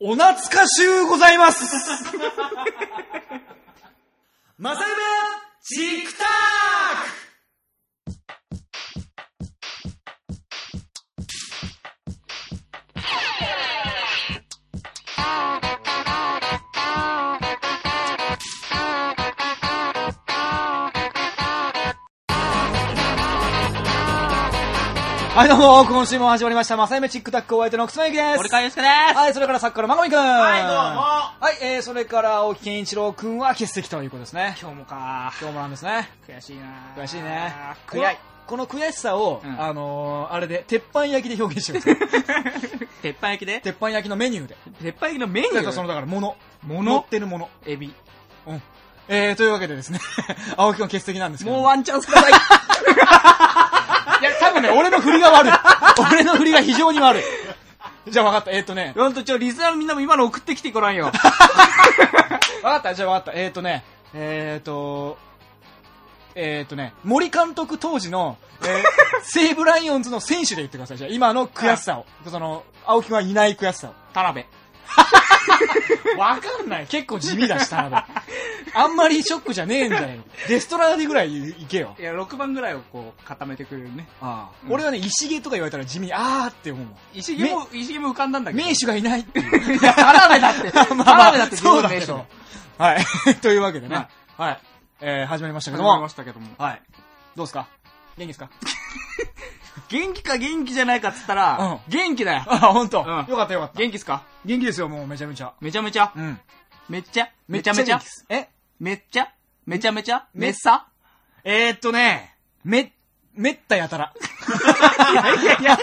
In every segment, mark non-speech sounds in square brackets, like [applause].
お懐かしゅうございます。まさゆめチクタはい、どうも、今週も始まりました、まさゆめチックタックお相手のくつまゆきです。森川祐介です。はい、それから作家のまごみくん。はいどうもはい、えー、それから青木健一郎くんは欠席ということですね。今日もか。今日もなんですね。悔しいな悔しいね。悔い。この悔しさを、うんあのー、あれで、鉄板焼きで表現してください。[laughs] 鉄板焼きで？鉄板焼きのメニューで。鉄板焼きのメニュー？その、だから、もの。も乗ってるもの。エビ。うん。えー、というわけでですね、[laughs] 青木くん欠席なんですけど。もうワンチャンスください。[laughs] 多分ね、俺の振りが悪い。俺の振りが非常に悪い。じゃあ分かった。えー、っとね、ほんと、ちょ、リスナーのみんなも今の送ってきてごらんよ。[laughs] 分かった。じゃあ分かった。えー、っとね、えー、っと、えー、っとね、森監督当時の、えー、[laughs] 西武ライオンズの選手で言ってください。じゃあ今の悔しさを。その、青木くんはいない悔しさを。田辺。[laughs] わかんない。結構地味だし、田辺。あんまりショックじゃねえんじゃねえの。デストラーディぐらいいけよ。いや、6番ぐらいをこう、固めてくれるね。ああうん俺はね、石毛とか言われたら地味、あーって思う。石毛も、石毛も浮かんだんだけど。名手がいないっていう。いや、[laughs] 田辺だって。田まあまあ辺だってそうだけど。はい。[laughs] というわけでね。ははい。えー、始まりましたけども始まりま。したけども。はい。どうですか？元気ですか？元気か元気じゃないかっつったら、うん元気だよ。あ、ほんと。うんよかったよかった。元気っすか？元気ですよ、もうめちゃめちゃ。めちゃめちゃ？うん。めっちゃ？めちゃめちゃ元気ですえ？めっちゃ？めちゃめちゃ？めめっさ？えーっとね、め、めったやたら。いやいやいや、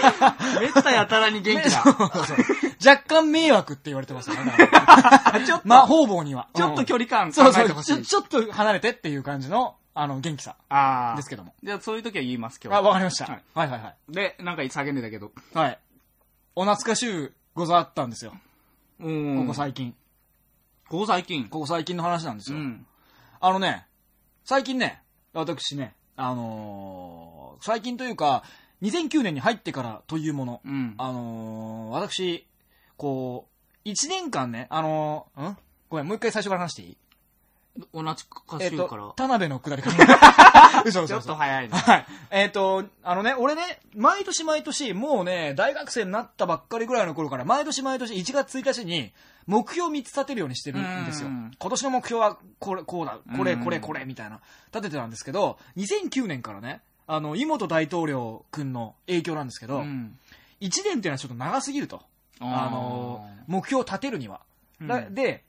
めったやたらに元気だ。そうそう若干迷惑って言われてますよね。だから [laughs] ちょっと、まあ、方々には。ちょっと距離感そうそう考えてほしい。ちょ、ちょっと離れてっていう感じの、あの、元気さああ。ですけども。じゃあそういう時は言います、今日あ、は。わかりました。ははいいはいはい。で、なんか叫んでたけど。はい。お懐かしゅうござったんですよ。うんここ最近。ここ最近。ここ最近の話なんですよ。うん。あのね、最近ね、私ね、あのー最近というか、2009年に入ってからというもの、うん。あのー私、こう、1年間ね、あのーん？ごめん、もう一回最初から話していい？同じかえっ、しゅうからと、。田辺のくだりから。[laughs] 嘘ちょっ嘘嘘と早いね。はい。えっ、と、あのね、俺ね、毎年毎年、もうね、大学生になったばっかりぐらいの頃から、毎年毎年1月1日に、目標3つ立てるようにしてるんですようん。今年の目標は、これ、こうだ、これ、うんこれ、これ、みたいな、立ててたんですけど、2009年からね、あの、井本大統領くんの影響なんですけど、うん。1年っていうのはちょっと長すぎると。あの、目標を立てるには。で、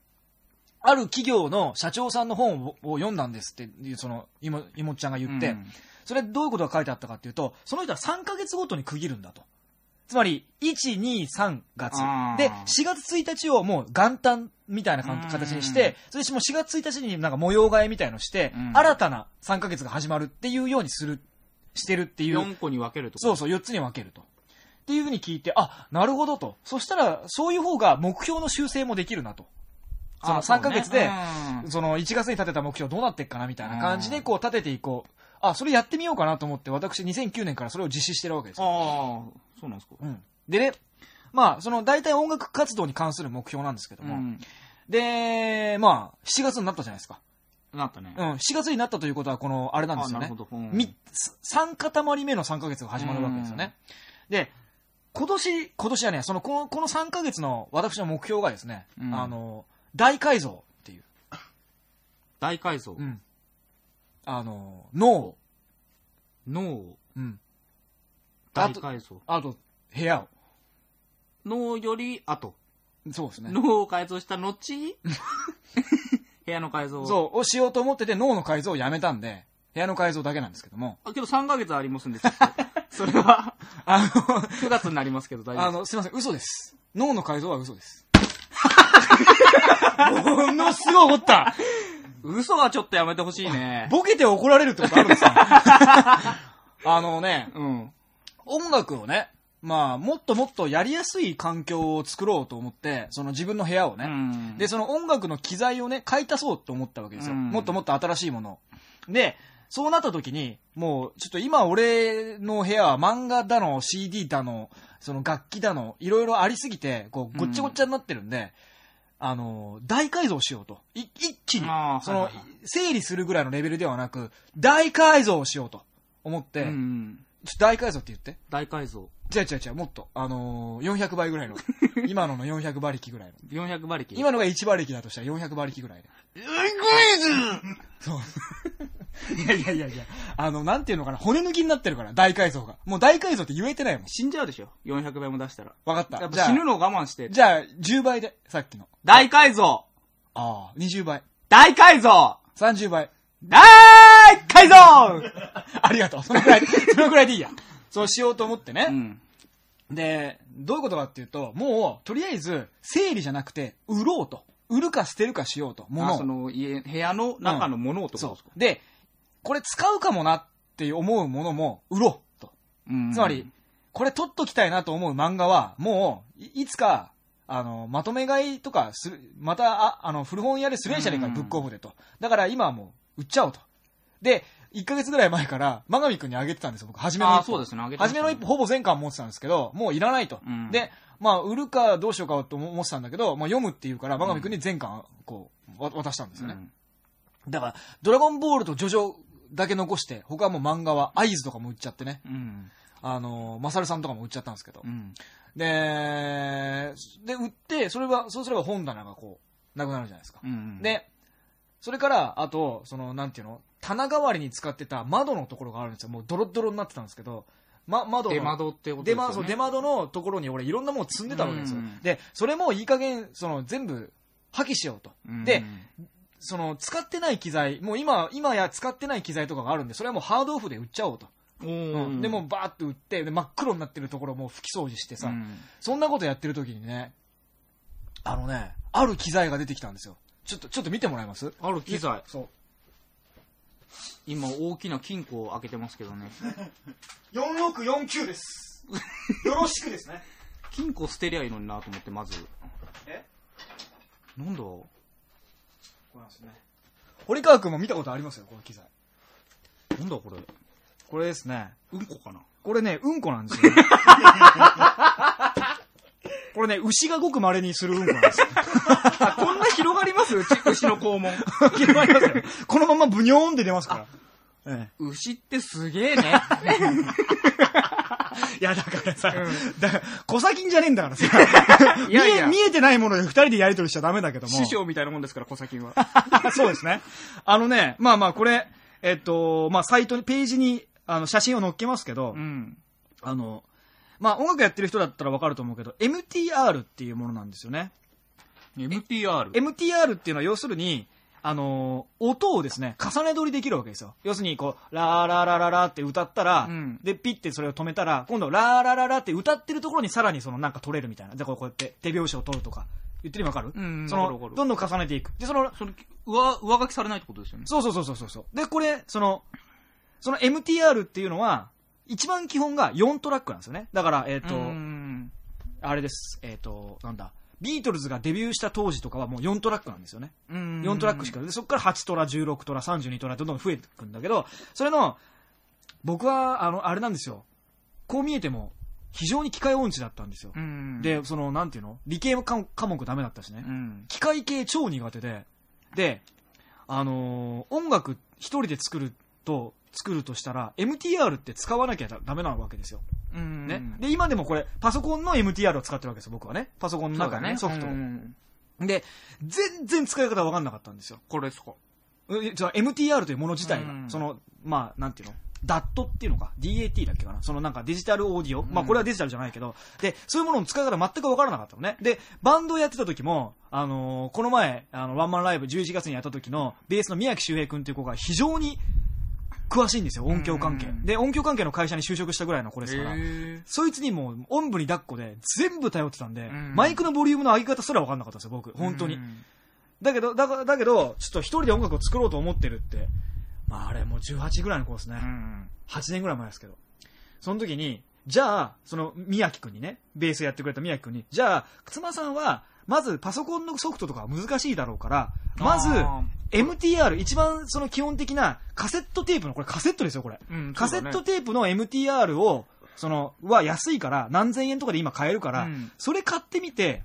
ある企業の社長さんの本をを読んだんですっていう、その、いも、いもっちゃんが言って、うんそれどういうことが書いてあったかっていうと、その人は3ヶ月ごとに区切るんだと。つまり、1、2、3月。で、4月1日をもう元旦みたいな形にして、それでもう4月1日になんか模様替えみたいのして、うん新たな3ヶ月が始まるっていうようにする、してるっていう。4個に分けるとそうそう、4つに分けると。っていうふうに聞いて、あ、なるほどと。そしたら、そういう方が目標の修正もできるなと。その3ヶ月で、その1月に立てた目標どうなっていくかなみたいな感じでこう立てていこう。あ、それやってみようかなと思って私2009年からそれを実施してるわけですよ。ああ、そうなんですか。うん。でね、まあ、その大体音楽活動に関する目標なんですけども、うん。で、まあ、7月になったじゃないですか。なったね。うん、4月になったということはこの、あれなんですよねあなるほ。ど。うんみ3塊目の3ヶ月が始まるわけですよね。で、今年、今年はね、その、このこの3ヶ月の私の目標がですね、うんあの、大改造っていう、大改造？う。ん。あの、脳を、脳、うん。大改造。あと、部屋を。脳より後。そうですね。脳を改造した後、[laughs] 部屋の改造。う。そう、をしようと思ってて脳の改造をやめたんで、部屋の改造だけなんですけども、あ、けど3ヶ月ありますんで、ちょっと [laughs] それは、あの、9月になりますけど大丈夫です。あの、すいません、嘘です。脳の改造は嘘です。[laughs] ものすごい怒った。嘘はちょっとやめてほしいね。ボケて怒られるってことあるんですかあのね、うん。音楽をね、まあ、もっともっとやりやすい環境を作ろうと思って、その自分の部屋をね、うんで、その音楽の機材をね、買い足そうと思ったわけですよ。うんもっともっと新しいものを。で、そうなった時に、もう、ちょっと今俺の部屋は漫画だの、CD だの、その楽器だの、いろいろありすぎて、こう、ごっちゃごっちゃになってるんで、あの、大改造しようと。い一気にその、整理するぐらいのレベルではなく、大改造をしようと思って、うん。大改造って言って。大改造。違う違う違う、もっと。あのー、400倍ぐらいの。[laughs] 今のの400馬力ぐらいの。400馬力？今のが1馬力だとしたら400馬力ぐらいで。そう。いやいやいやいや、あの、なんていうのかな、骨抜きになってるから、大改造が。もう大改造って言えてないもん。死んじゃうでしょ ?400 倍も出したら。わかった。やっ死ぬのを我慢して。じゃあ、10倍で、さっきの。大改造ああ、20倍。大改造30倍。大改造 [laughs] ありがとう。そのくらい、そのくらいでいいや。そうしようと思ってね。うん。で、どういうことかっていうと、もう、とりあえず、整理じゃなくて、売ろうと。売るか捨てるかしようと。物あ、をその家、部屋の中のものをとですかそう。で、これ使うかもなって思うものも売ろうと。うんつまり、、これ撮っときたいなと思う漫画は、もう、いいつか、あの、まとめ買いとかする、また、あ、あの、古本屋でするんじゃねえか、うんブックオフでと。だから今はもう、売っちゃおうと。で、1ヶ月ぐらい前から、マガミ君にあげてたんですよ、僕。初めの一歩。あそうですね初めの一歩、ほぼ全巻持ってたんですけど、もういらないと。うんで、まあ、売るかどうしようかと思ってたんだけど、まあ、読むっていうから、マガミ君に全巻、こう、わ渡したんですよね。だから、ドラゴンボールとジョジョだけ残して、他はもう漫画は、アイズとかも売っちゃってね。うん。あの、マサルさんとかも売っちゃったんですけどう。ん。で、で、売って、それは、そうすれば本棚がこう、なくなるじゃないですか。うん。、で、それから、あと、その、なんていうの棚代わりに使ってた窓のところがあるんですよ。もうドロッドロになってたんですけど、ま、窓の出窓ってことですよね。出窓、出窓のところに俺いろんなもの積んでたわけですよ。うんで、それもいい加減、その、全部、破棄しようと。うんで、その、使ってない機材、もう今、今や使ってない機材とかがあるんで、それはもうハードオフで売っちゃおうと。おうんーで、もうバーって売って、で真っ黒になってるところも拭き掃除してさ、うんそんなことやってる時にね、あのね、ある機材が出てきたんですよ。ちょっと、ちょっと見てもらえます？ある機材。そう。今大きな金庫を開けてますけどね。[laughs] 4649です。[laughs] よろしくですね。金庫捨てりゃいいのになと思って、まず。え？なんだ？これなんですね。堀川くんも見たことありますよ、この機材。なんだこれ。これですね。うんこかな？これね、うんこなんですよ、ね。[laughs] これね、牛がごく稀にするうんこなんですよ。あ、こんな広がります？うち牛の肛門。[laughs] 広がりますよね。このままブニョーンって出ますから。ええ牛ってすげえね。[laughs] [laughs] いや、だからさ、うだから、小先じゃねえんだからさ。[laughs] いやいや見え、見えてないもので二人でやりとりしちゃダメだけども。師匠みたいなもんですから、小先は。[laughs] そうですね。あのね、まあまあこれ、えっと、まあサイトに、ページに、あの、写真を載っけますけど、うん。あの、まあ音楽やってる人だったらわかると思うけど、MTR っていうものなんですよね。MTR。MTR っていうのは要するに、あのー音をですね、重ね撮りできるわけですよ。要するに、こう、ラーラーラララって歌ったら、うんで、ピッてそれを止めたら、今度、ラーラララって歌ってるところにさらにそのなんか撮れるみたいな。で、こうこうやって手拍子を取るとか。言ってる意味わかる？うんそのどんどん重ねていく。で、その、それ、上、上書きされないってことですよね。そうそうそうそうそう。で、これ、その、その MTR っていうのは、一番基本が4トラックなんですよね。だから、えっ、と、うんあれです。えっ、と、なんだ？ビートルズがデビューした当時とかはもう4トラックなんですよね。うん4トラックしか。で、そこから8トラ、16トラ、32トラどんどん増えていくんだけど、それの、僕は、あの、あれなんですよ。こう見えても、非常に機械音痴だったんですよ。うん。で、その、なんていうの？理系科科目ダメだったしね。うん。機械系超苦手で、で、あのー音楽一人で作ると、作るとしたら、MTR って使わなきゃダメなわけですよ。うん。ね。で、今でもこれ、パソコンの MTR を使ってるわけですよ、僕はね。パソコンの中のね、ソフトで、全然使い方わかんなかったんですよ。これですか？えじゃあ MTR というもの自体が、うんその、まあ、なんていうの ?DAT っていうのか ?DAT だっけかな？そのなんかデジタルオーディオ、まあこれはデジタルじゃないけど、で、そういうものの使い方全くわからなかったのね。で、バンドをやってた時も、あのーこの前、あの、ワンマンライブ11月にやった時の、ベースの宮城周平君っていう子が非常に詳しいんですよ、音響関係。うんで、音響関係の会社に就職したぐらいの子ですから、へそいつにもう、おんぶに抱っこで全部頼ってたんで、うんマイクのボリュームの上げ方すら分かんなかったんですよ、僕。本当に。だけど、だからだけど、ちょっと一人で音楽を作ろうと思ってるって、まああれもう18ぐらいの子ですね。うん。8年ぐらい前ですけど。その時に、じゃあ、その宮城くんにね、ベースやってくれた宮城くんに、じゃあ、くつまさんは、まずパソコンのソフトとかは難しいだろうから、まず、あ MTR、一番その基本的なカセットテープの、これカセットですよ、これ。ーうんカセットテープの MTR を、その、は安いから、何千円とかで今買えるから、うんそれ買ってみて、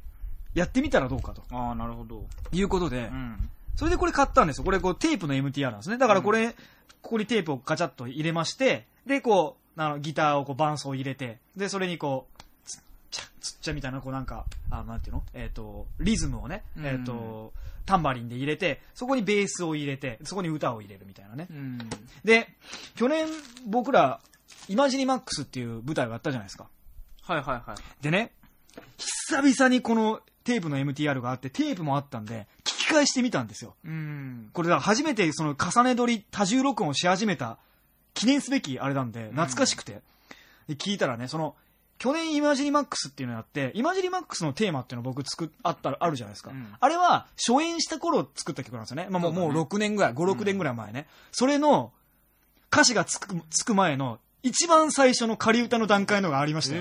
やってみたらどうかとああ、なるほど。いうことで、うん。それでこれ買ったんですよ。これこうテープの MTR なんですね。だからこれ、ここにテープをガチャッと入れまして、で、こう、あのギターをこう伴奏入れて、で、それにこう、ちゃ、つっちゃみたいな、こうなんか、あなんていうの？えっ、と、リズムをね、うんえっ、と、タンバリンで入れて、そこにベースを入れて、そこに歌を入れるみたいなね。うん。で、去年僕ら、イマジニマックスっていう舞台をやったじゃないですか。はいはいはい。でね、久々にこのテープの MTR があって、テープもあったんで、聞き返してみたんですよ。うん。これだ初めてその重ね撮り多重録音をし始めた記念すべきあれなんで懐かしくて、で聞いたらねその去年イマジニマックスっていうのやってイマジニマックスのテーマっていうの僕作っあったあるじゃないですか、うん。あれは初演した頃作った曲なんですよね,、まあ、もうね。もう6年ぐらい56年ぐらい前ね、それの歌詞がつくつく前の一番最初の仮歌の段階のがありました。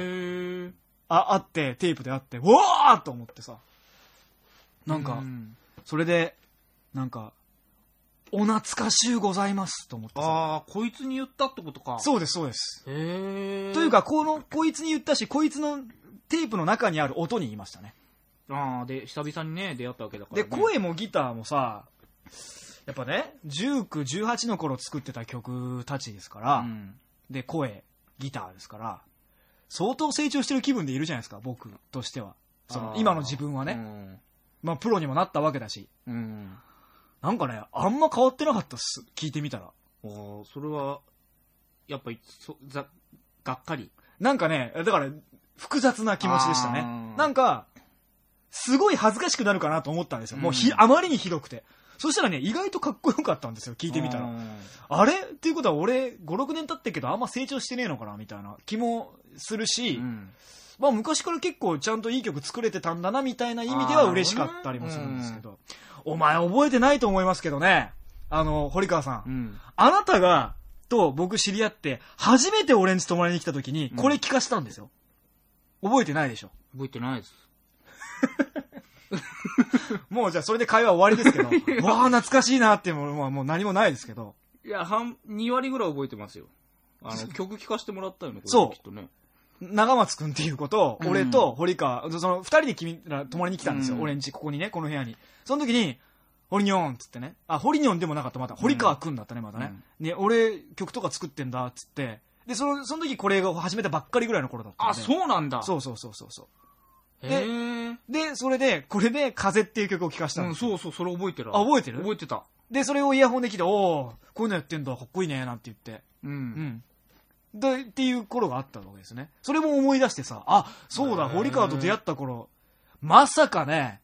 ああってテープであってうわーっと思ってさ。なんか、うん。それで、なんか、お懐かしゅうございますと思ってさ。ああ、こいつに言ったってことか。そうです、そうです。へえ。という、か、この、こいつに言ったし、こいつのテープの中にある音に言いましたね。ああ、で、久々にね、出会ったわけだから、で、ね。声もギターもさ、やっぱね、19、18の頃作ってた曲たちですから、うん。で、声、ギターですから、相当成長してる気分でいるじゃないですか、僕としては。そのあー今の自分はね、まあ、プロにもなったわけだし。うん。うん。なんかね、あんま変わってなかったっす、聞いてみたら。それは、やっぱり、そ、ざ、がっかり。なんかね、だから、複雑な気持ちでしたねなんか、すごい恥ずかしくなるかなと思ったんですよ。もうひ、うんあまりにひどくて。そしたらね、意外とかっこよかったんですよ、聞いてみたら。ああれ？っていうことは俺、5、6年経ってるけど、あんま成長してねえのかなみたいな気もするーし、うん。まあ昔から結構ちゃんといい曲作れてたんだな、みたいな意味では嬉しかったりもするんですけど。お前覚えてないと思いますけどね。あの、堀川さん。うん。あなたが、と僕知り合って、初めて俺んち泊まりに来た時に、これ聞かしたんですよ。覚えてないでしょ。覚えてないです。[laughs] もうじゃあそれで会話終わりですけど、[laughs] わあ懐かしいなっていうのはもう何もないですけど、いや、半、2割ぐらい覚えてますよ。あの、曲聴かせてもらったよね、これそうきっとね。長松くんっていう子と、うん俺と堀川、その二人で君ら泊まりに来たんですよ、うん俺んち、ここにね、この部屋に。その時に、ホリニョンっつってね、あ、ホリニョンでもなかった、また、堀川くんだったね、またね。ね、俺、曲とか作ってんだ、っつって。で、その、その時これが始めたばっかりぐらいの頃だったんあ、で。そうなんだ。そうそうそうそうそう。へえ。で、それで、これで、風っていう曲を聴かしたんうん、そうそう、それ覚えてる。あ覚えてる？覚えてた。で、それをイヤホンで聞いて、おおこういうのやってんだ、かっこいいね、なんて言って。う。うんん。で、っていう頃があったわけですね。それも思い出してさ、あ、そうだ、堀川と出会った頃、まさかね、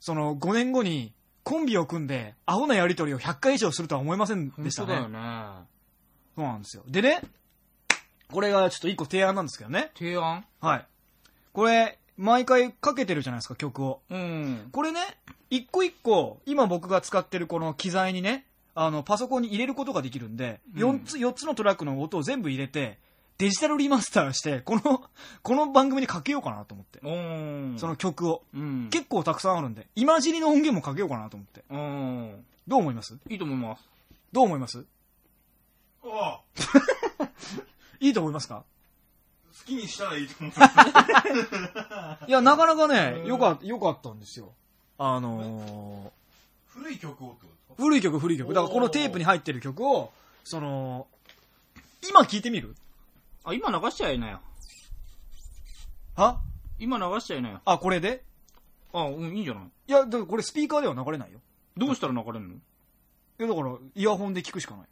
その5年後にコンビを組んで、アホなやりとりを100回以上するとは思いません本でしたね。当だよね。そうなんですよ。でね、これがちょっと一個提案なんですけどね。提案？はい。これ、毎回かけてるじゃないですか、曲を。うん。これね、一個一個、今僕が使ってるこの機材にね、あの、パソコンに入れることができるんで、うん四つ、四つのトラックの音を全部入れて、デジタルリマスターして、この、[laughs] この番組にかけようかなと思って。その、曲を。うん。結構たくさんあるんで、今尻の音源もかけようかなと思って。うん。どう思います？いいと思います。どう思います？ああいいと思いますか？好きにしたらいいと思う。いや、なかなかね、よか、よかったんですよ。あの古い曲をってことー、古い曲、古い曲。だからこのテープに入ってる曲を、その、今聞いてみる？あ、今流しちゃいなよ。は？今流しちゃいなよ。あ、これで？あ、うん、いいんじゃない？いや、だからこれスピーカーでは流れないよ。どうしたら流れるの？いや、だから、イヤホンで聞くしかない。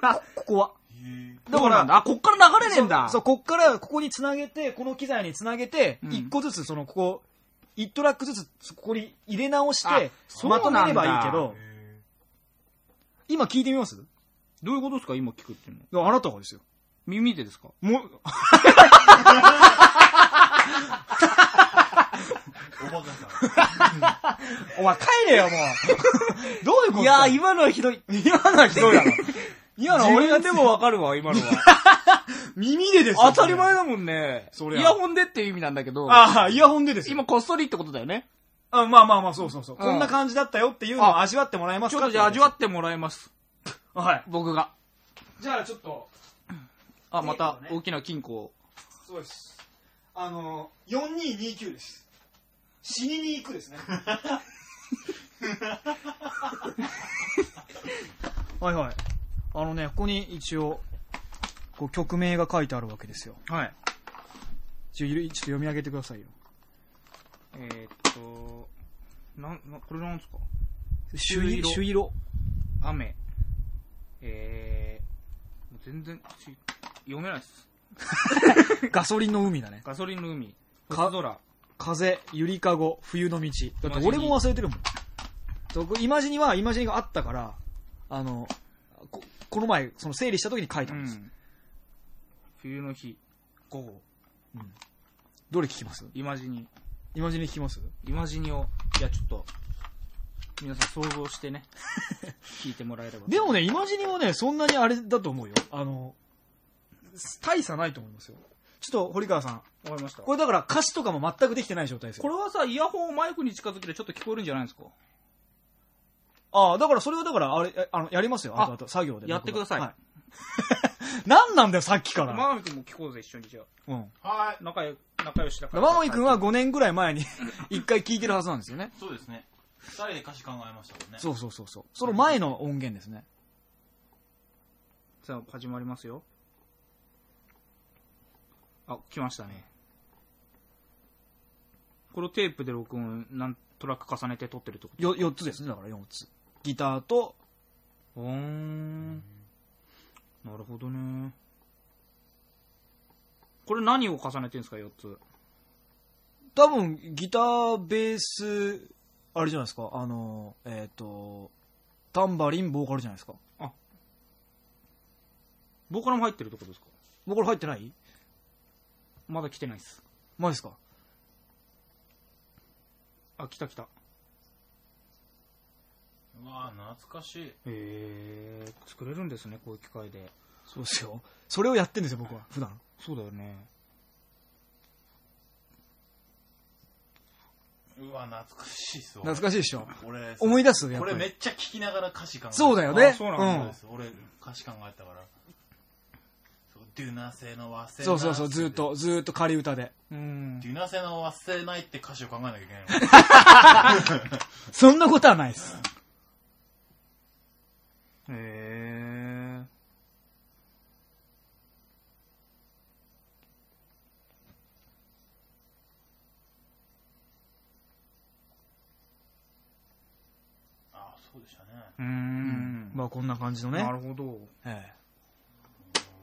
こ [laughs] ここは。へだからそうなんだあ、こっから流れねえんだ。そう、そうこっから、ここにつなげて、この機材につなげて、うん一個ずつ、その、ここ、一トラックずつ、ここに入れ直しあて、そうなんだまとめればいいけどえ、今聞いてみます？どういうことですか？今聞くっていうの。あなたがですよ。耳でですか？もう、おバカさ [laughs] お前帰れよ、もう。[laughs] どういうこといやー、今のはひどい。今のはひどいだろ。今のは俺がでもわかるわ、今のは。[laughs] 耳でですよ。当たり前だもんね。そりゃイヤホンでっていう意味なんだけど、ああ、イヤホンでですよ。今こっそりってことだよね。あまあまあまあ、そうそうそう。うんこんな感じだったよっていうのを味わってもらえますか？ちょっとじゃあ味わっってもらいます。て。はい。僕が。じゃあちょっと、あ、また大きな金庫を。そうです。あの、4229です。死にに行くですね。[laughs] はいはい。あのね、ここに一応、こう曲名が書いてあるわけですよ。はい。ちょ、ちょっと読み上げてくださいよ。えー、っと、なん、なこれなんですか？朱色。朱色朱色。雨。えー、もう全然し読めないっす。[laughs] ガソリンの海だね。ガソリンの海。か星空。風、ゆりかご、冬の道。だって俺も忘れてるもん。とこイマジニはイマジニがあったから、あの、ここの前、その整理した時に書いうたんです。ん。冬の日。午後。どれ聞きます？イマジニ。イマジニ聞きます？イマジニを、いや、ちょっと、皆さん想像してね、[laughs] 聞いてもらえれば。でもね、イマジニもね、そんなにあれだと思うよ。あの、大差ないと思いますよ。ちょっと、堀川さん。わかりました。これだから歌詞とかも全くできてない状態ですよ。これはさ、イヤホンをマイクに近づけてちょっと聞こえるんじゃないですか？ああ、だからそれはだから、あれ、えあの、やりますよ。ああとあと、作業で。やってくださいはい。[laughs] 何なんだよ、さっきから。マガミ君も聞こうぜ、一緒にじゃうん。あ。はい。仲良仲良しだから。マモイ君は5年ぐらい前に [laughs] 一回聞いてるはずなんですよね。そうですね。二人で歌詞考えましたもんね。そうそうそうそう。その前の音源ですね。さあ、始まりますよ。あ、来ましたね。これをテープで録音、何トラック重ねて撮ってるってこと？よ、4つですね、だから4つ。ギターと、うーん。なるほどね。これ何を重ねてるんですか、4つ？多分、ギター、ベース、あれじゃないですか、あの、えっ、と、タンバリン、ボーカルじゃないですか。ボーカルも入ってるってことですか？ボーカル入ってない？まだ来てないっす。マジですか？あ、来た来た。うわぁ、懐かしい。へえ、作れるんですね、こういう機械で。そうですよ。それをやってんですよ、僕は、普段。そうだよね。うわ懐かしいっすわ。懐かしいでしょ。俺、思い出すやっぱりこれめっちゃ聞きながら歌詞考えてそうだよね。あそうなんです俺、歌詞考えたから。そうデュナ製の忘れない。そうそうそう、ずーっ。と、ずーっと仮歌で。うんデ。ュナ製の忘れないって歌詞を考えなきゃいけないの。[laughs] そんなことはないです。へえ。あそうでしたね。うーん。まあ、こんな感じのねな。るほど。ええ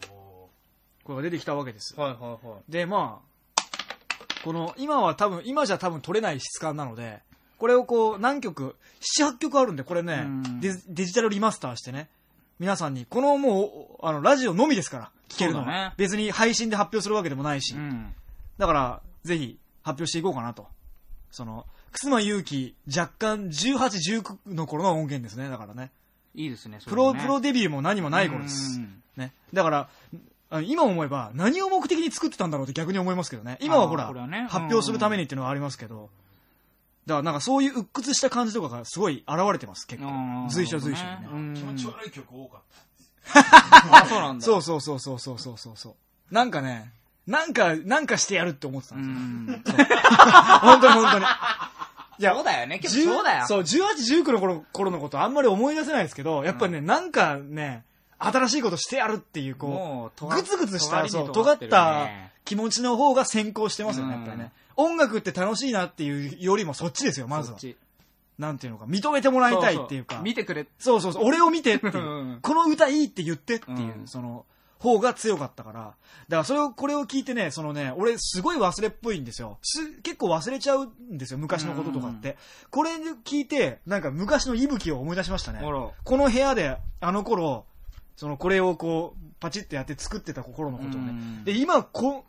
おこれが出てきたわけです。はいはいはい。で、まあ、この、今は多分、今じゃ多分取れない質感なので、これをこう、何曲、7、8曲あるんで、これねうん、デデジタルリマスターしてね、皆さんに、このもう、あの、ラジオのみですから、聞けるのね別に配信で発表するわけでもないし、うん。だから、ぜひ、発表していこうかなと。その、楠間祐希、若干18、19の頃の音源ですね、だからね。いいですね、そプロ、プロデビューも何もない頃です。うんね。だから、今思えば何を目的に作ってたんだろうって逆に思いますけどね。今はほら、発表するためにっていうのはありますけど、だからなんかそういう鬱屈した感じとかがすごい現れてます、結あ構。ー随所随所にね。うん気持ち悪い曲多かっ [laughs] あ、そうなんだ。そうそうそうそうそうそうそうそう。なんかね、なんか、なんかしてやるって思ってたうんですよ。ん。本当に本当に。い [laughs] やそうだよね、結10構そうだよ。そう、18、19の頃頃のことあんまり思い出せないですけど、やっぱりね、なんかね、新しいことしてやるっていう、こもうう、グツグツした、そう、尖尖った気持ちの方が先行してますよね、うんやっぱりね。音楽って楽しいなっていうよりもそっちですよ、まずは。なんていうのか、認めてもらいたいっていうか。見てくれ。そうそうそう、俺を見てっていううんこの歌いいって言ってっていう、うんその、方が強かったから。だからそれを、これを聞いてね、そのね、俺すごい忘れっぽいんですよ。す結構忘れちゃうんですよ、昔のこととかって。これで聞いて、なんか昔の息吹を思い出しましたね。この部屋で、あの頃、その、これをこう、パチってやって作ってた心のことをね。うんで、今、こ、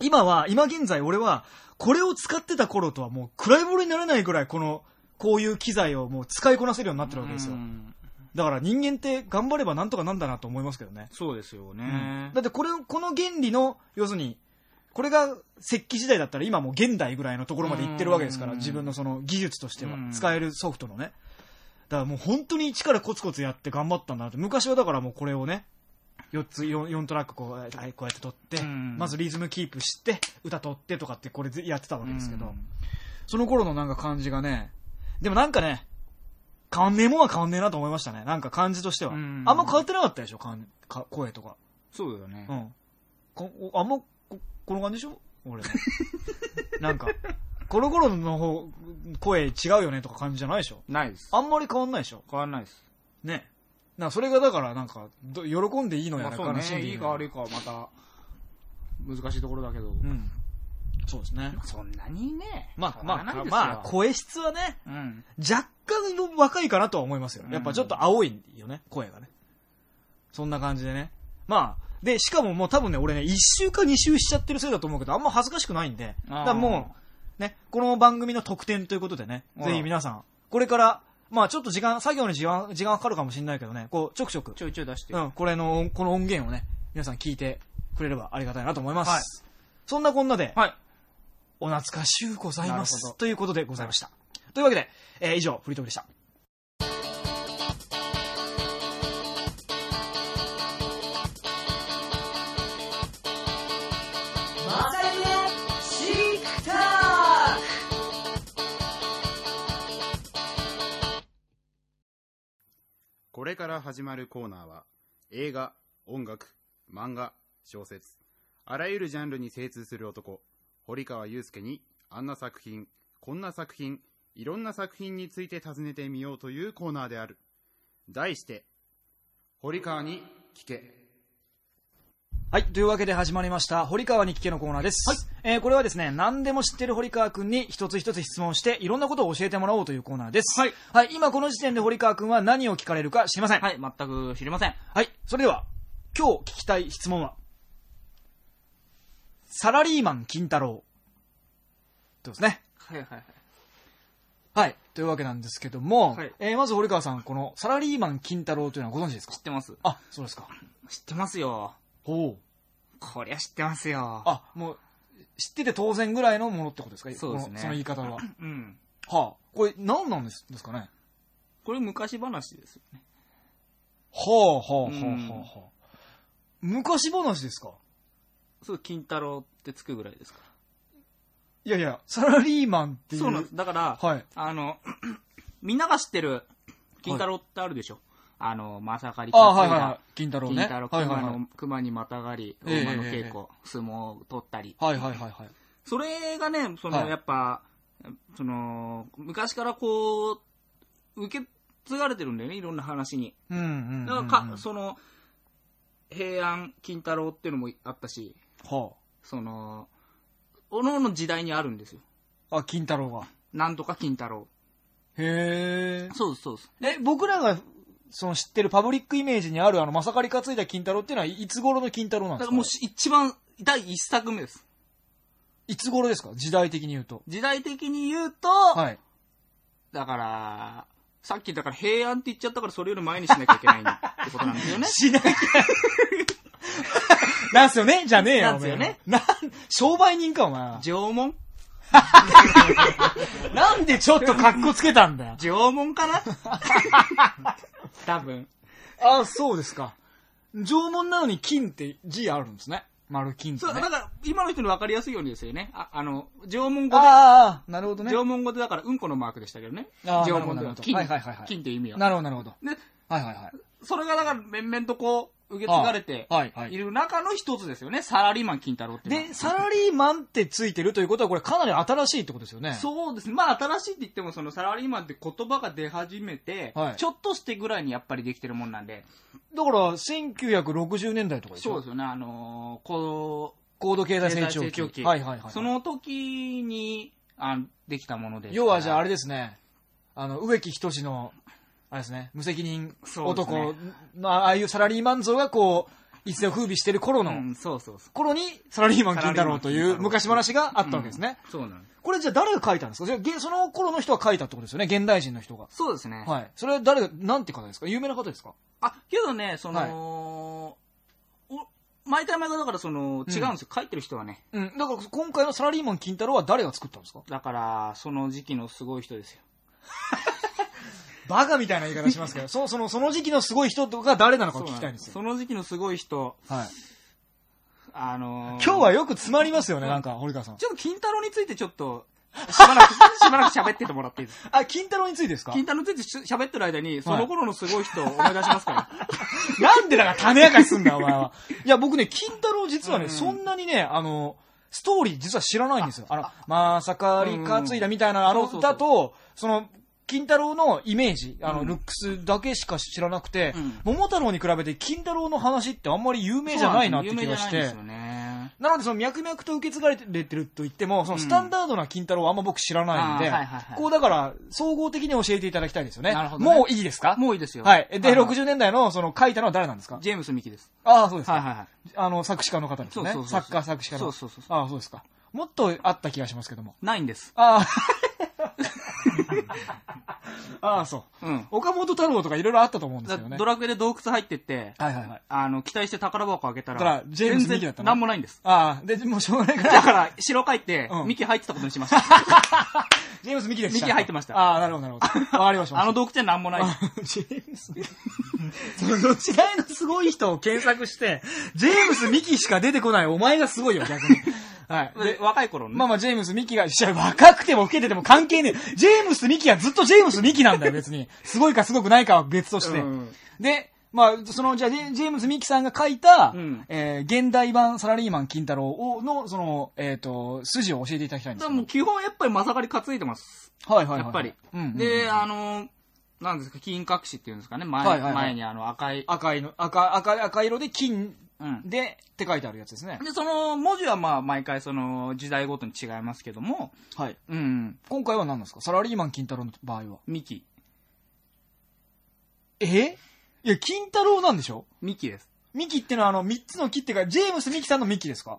今は、今現在俺は、これを使ってた頃とはもう、比べ物にならないぐらい、この、こういう機材をもう使いこなせるようになってるわけですよ。うんだから人間って頑張ればなんとかなんだなと思いますけどね。そうですよね。だってこれ、この原理の、要するに、これが石器時代だったら今もう現代ぐらいのところまで行ってるわけですから、うん自分のその技術としてはうん使えるソフトのね。だからもう本当に一からコツコツやって頑張ったんだなって。昔はだからもうこれをね、4つ、4, 4トラックこう、はいこうやって取って、うんまずリズムキープして、歌取ってとかってこれやってたわけですけど、うんその頃のなんか感じがね、でもなんかね、変わんねえもんは変わんねえなと思いましたね。なんか感じとしては。うんあんま変わってなかったでしょ、かんか声とか。そうだよねう。ん。こおあんまこ、この感じでしょ？俺ね。[laughs] なんか、この頃の方、声違うよねとか感じじゃないでしょ？ないです。あんまり変わんないでしょ？変わらないです。ね。なそれがだからなんか、ど喜んでいいのやらまあそうね。悲しんでいいか悪いかはまた、難しいところだけど。うん。そうですね。そんなにね。まあ、まあ、変わらないですよまあ、声質はね、うん。若干の若いかなとは思いますよ。やっぱちょっと青いよね、声がね。そんな感じでね。まあ、で、しかももう多分ね、俺ね、一週か二週しちゃってるせいだと思うけど、あんま恥ずかしくないんで、だもう、ね、この番組の特典ということでね、ぜひ皆さん、これから、まあちょっと時間、作業に時間、時間かかるかもしれないけどね、こう、ちょくちょく、ちょいちょい出して。うん、これの、この音源をね、皆さん聞いてくれればありがたいなと思います。はいそんなこんなで、はい。お懐かしゅうございまなるほす。どということでございました。というわけで、えー以上、フリートークでした。これから始まるコーナーは映画、音楽、漫画、小説、あらゆるジャンルに精通する男、堀川祐介にあんな作品、こんな作品、いろんな作品について尋ねてみようというコーナーである。題して、堀川に聞け。はい。というわけで始まりました、堀川に聞けのコーナーです。えーこれはですね、何でも知ってる堀川くんに一つ一つ質問して、いろんなことを教えてもらおうというコーナーです。はい。はい。今この時点で堀川くんは何を聞かれるか知りません。はい、全く知りません。はい。それでは、今日聞きたい質問は、サラリーマン金太郎。とですね。はいはいはい。はい。というわけなんですけども、はいえーまず堀川さん、このサラリーマン金太郎というのはご存知ですか？知ってます。あ、そうですか。知ってますよ。ほう。こりゃ知ってますよ。あ、もう、知ってて当然ぐらいのものってことですか？そうですねその言い方は。はうん。あ。これ、何なんですですかね？これ昔話ですよね。はあ、はあ、はあ、うんはあ、はあ。昔話ですか？そう、金太郎ってつくぐらいですかいやいや、サラリーマンっていら。う。そうなんです。だから、はい。あの、みんなが知ってる金太郎ってあるでしょ。あの、まさかりあ担いはいはいはだい。金太郎ね。金太郎。熊の、熊にまたがり、ええ馬のええ稽古、相撲を取ったり。はいはいはいはい。それがね、その、はいやっぱ、その、昔からこう、受け継がれてるんだよね、いろんな話に。うんうんうんうん。だからか、その、平安金太郎っていうのもあったし、はその、おのおの時代にあるんですよ。あ。あ、金太郎が。なんとか金太郎。へえ。そうです、そうです。え、僕らが、その知ってるパブリックイメージにあるあの、まさかり担いだ金太郎っていうのは、いつ頃の金太郎なんですか？らだかもうし一番、第一作目です。いつ頃ですか？時代的に言うと。時代的に言うと、はい。だから、さっきだから平安って言っちゃったからそれより前にしなきゃいけないってことなんですよね。[laughs] しなきゃ。なんすよね？[laughs] じゃねえよ。なんすよねお前なん、商売人か、お前は。縄文？[laughs] なんでちょっと格好つけたんだよ。縄文かな？多分。あ、そうですか。縄文なのに金って字あるんですね。丸金ってそう、ね。だから、今の人に分かりやすいようにですよね。ああの、縄文語で、ああ、なるほどね。縄文語でだから、うんこのマークでしたけどね。あー縄文。なるほど金、はいはいはいはい金っていう意味は。なるほど、なるほど。で、はいはいはい。それがだから、面々とこう、受け継がれてはいはいいる中の一つですよね。サラリーマン金太郎って。で、サラリーマンってついてるということは、これかなり新しいってことですよね。そうですね。まあ、新しいって言っても、そのサラリーマンって言葉が出始めて、はいちょっとしてぐらいにやっぱりできてるもんなんで、だから、1960年代とかでしょ？そうですよね。あのーこ高度経う、済成長期。長期はいはいはい。そ、の時に、あできたもので。要はじゃああれですね、あの、植木仁の、あれですね、無責任男ねの、ああいうサラリーマン像がこう、一世を風靡してる頃の。頃にサラリーマン金太郎という昔話があったわけですね。そうなの。これじゃあ誰が書いたんですか？じゃその頃の人が書いたってことですよね現代人の人が。そうですね。はい。それは誰が、なんて方ですか？有名な方ですか？あ、けどね、その、お毎回毎回だからその、違うんですよ。書いてる人はね。うん。だから今回のサラリーマン金太郎は誰が作ったんですか？だから、その時期のすごい人ですよ。[laughs] バカみたいな言い方しますけど、そ [laughs] その、その時期のすごい人が誰なのかを聞きたいんですよ。その時期のすごい人、はい。あのー今日はよく詰まりますよね、なんか、堀川さん。ちょっと金太郎についてちょっと、しばらく、[laughs] しばらく喋っててもらっていいですか？あ、金太郎についてですか？金太郎についてし喋ってる間に、その頃のすごい人を思い出しますか？ら。[laughs] なんでだから種明かしすんだよ、お前は。いや、僕ね、金太郎実はね、うんそんなにね、あの、ストーリー実は知らないんですよ。あの、まさかり担いだみたいな、あの歌と、その、金太郎のイメージ、あの、うんルックスだけしか知らなくてうん、桃太郎に比べて金太郎の話ってあんまり有名じゃないなって気がして有名じゃないんですよ、ね。なのでその脈々と受け継がれてると言っても、そのスタンダードな金太郎はあんま僕知らないんであーはいはいはい、こうだから、総合的に教えていただきたいですよね。なるほどねもういいですか？もういいですよ。はい。で、はい60年代のその書いたのは誰なんですか？ジェームス・ミキです。ああ、そうですか。はいはいはい。あの、作詞家の方ですよね。そうそうそうそう作家、作詞家の。そうそうそうああ、そうですか。もっとあった気がしますけども。ないんです。ああ。[laughs] ああ、そう。うん。岡本太郎とかいろいろあったと思うんですだけどね。ドラクエで洞窟入ってって、はいはいはい。あの、期待して宝箱開けたら、だからジェームスミキだったの？なんもないんです。ああ、で、もうしょうがないから。だから、白書いてう、んミキ入ってたことにしました。[laughs] ジェームス・ミキです。ミキ入ってましたああ、なるほど、なるほど。わかりました。あの洞窟になんもない。ジェームス・ [laughs] その時代のすごい人を検索して、ジェームス・ミキしか出てこないお前がすごいよ、逆に。はい。で若い頃のね。まあまあ、ジェームス・ミキが、若くても老けてても関係ねえ。ジェームス・ミキはずっとジェームス・ミキなんだよ、[laughs] 別に。すごいかすごくないかは別として。うんで、まあ、その、じゃあジェ、ジェームス・ミキさんが書いた、うんえー現代版サラリーマン金太郎をの、その、えっ、と、筋を教えていただきたいんですけど基本やっぱりまさかり担いでます。はいはいはい。やっぱり。うんうんうんで、あの、なんですか、金隠しっていうんですかね。前,、はいはいはい前にあの赤い。赤いの、赤、赤、赤色で金うん。でって書いてあるやつですね。で、その文字はまあ毎回その時代ごとに違いますけども、はい。うん、今回は何なんですか？サラリーマン金太郎の場合は。ミキ。え？いや、金太郎なんでしょ？ミキです。ミキってのはあの、三つの木ってか、ジェームス・ミキさんのミキですか？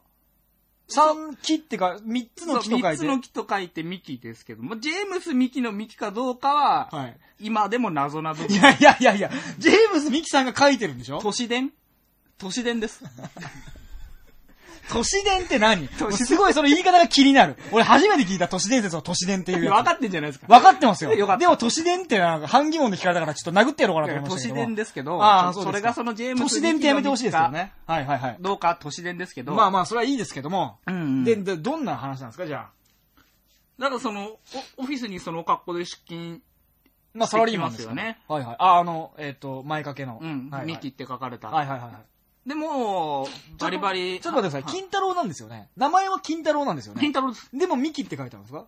三木ってか、三つの木と書3いて。つの木と書いてミキですけども、ジェームス・ミキのミキかどうかは、はい。今でも謎な部分い。やいやいやいや、ジェームス・ミキさんが書いてるんでしょ？都市伝？都市伝です。[laughs] 都市伝って何？すごいその言い方が気になる。俺初めて聞いた都市伝説の都市伝っていう。分かってんじゃないですか。分かってますよ。[laughs] よかったでも都市伝ってなんか半疑問で聞かれたからちょっと殴ってやろうかなと思いま都市したけども。伝ですけど、ああ、そそれがそのジェームス・都市伝ってやめてほしいですよね。はいはいはい。どうか都市伝ですけど、まあまあ、それはいいですけども。うんうんで、で、どんな話なんですかじゃあ？だからその、おオフィスにその格好で出勤、まあ、サラリーマンですよね。はいはい。あ、あの、えっ、と、前掛けの。うん、はいはいミキって書かれた。はいはいはいはい。でも、バリバリ。ちょっと待ってください。は金太郎なんですよね。名前は金太郎なんですよね。金太郎です。でも、ミキって書いてあるんですか？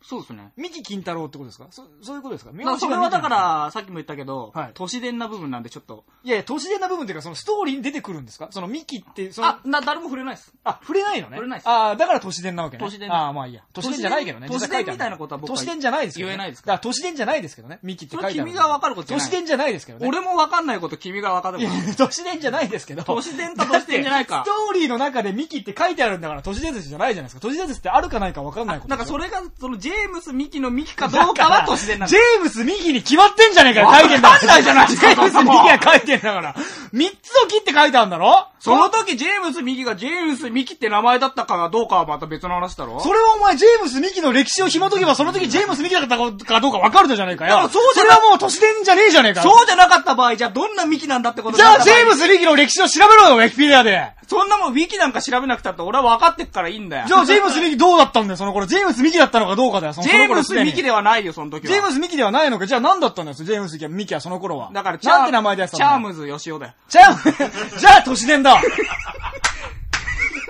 そうですね。ミキ金太郎ってことですか？そそういうことですか？だか？らそれはだから、さっきも言ったけど、はい都市伝な部分なんでちょっと。いやいや、都市伝な部分っていうか、そのストーリーに出てくるんですか？そのミキって、その、あ、な、誰も触れないです。あ、触れないのね？触れないですああ、だから都市伝なわけね。都市伝ああ、まあいいや。都市伝じゃないけどね。都市伝みたいなことは僕は都市伝じゃないですけど、ね。言えないですだから都市伝じゃないですけどね。ミキって書いてある。君が分かることじゃない都市伝じゃないですけどね。俺も分かんないこと君が分かるいや、都市伝じゃないですけど。都市伝か都市伝じゃないかストーリーの中でミキって書いてあるんだから都市伝説じゃないじゃないですか。都市伝説ってあるかないか分かんないことれなんかそれが、そのジェームス・ミキのミキかどうかは都市伝なんジだ。ェームス・ミキに決まってんじゃねえかよ、書いてんだわかんないじゃないですかジェームス・ミキが書いてんだから。三つの木って書いてあるんだろ？その時ジェームス・ミキがジェームス・ミキって名前だったかどうかはまた別の話だろ？それはお前、ジェームス・ミキの歴史を紐解けば、その時ジェームス・ミキだったかどうか分かるじゃねえかよ。だからそうじゃれなはもう都市伝じゃねえじゃねえかよ。そうじゃなかった場合、じゃあどんなミキなんだってことじゃあ、ジェームスス・ミキの歴史を調べろよ、ウィキペディアで。そんなもんウィキなんか調べなくたって俺は分かってっからいいんだよ。じゃあ、ジェームス・ミキどうだったんだよ、その頃。ジェームス・ミキだったのかどうかだよ、そのジェームス・ミキで。ではないよ、その時は。ジェームス・ミキではないのか？じゃあ何だったんだよ、ジェームス・ミキはその頃は。だからチャー、なんて名前でやってたんだ？よチャームズ・ヨシオだよ。チャーム、[laughs] じゃあ都市伝だ。[laughs]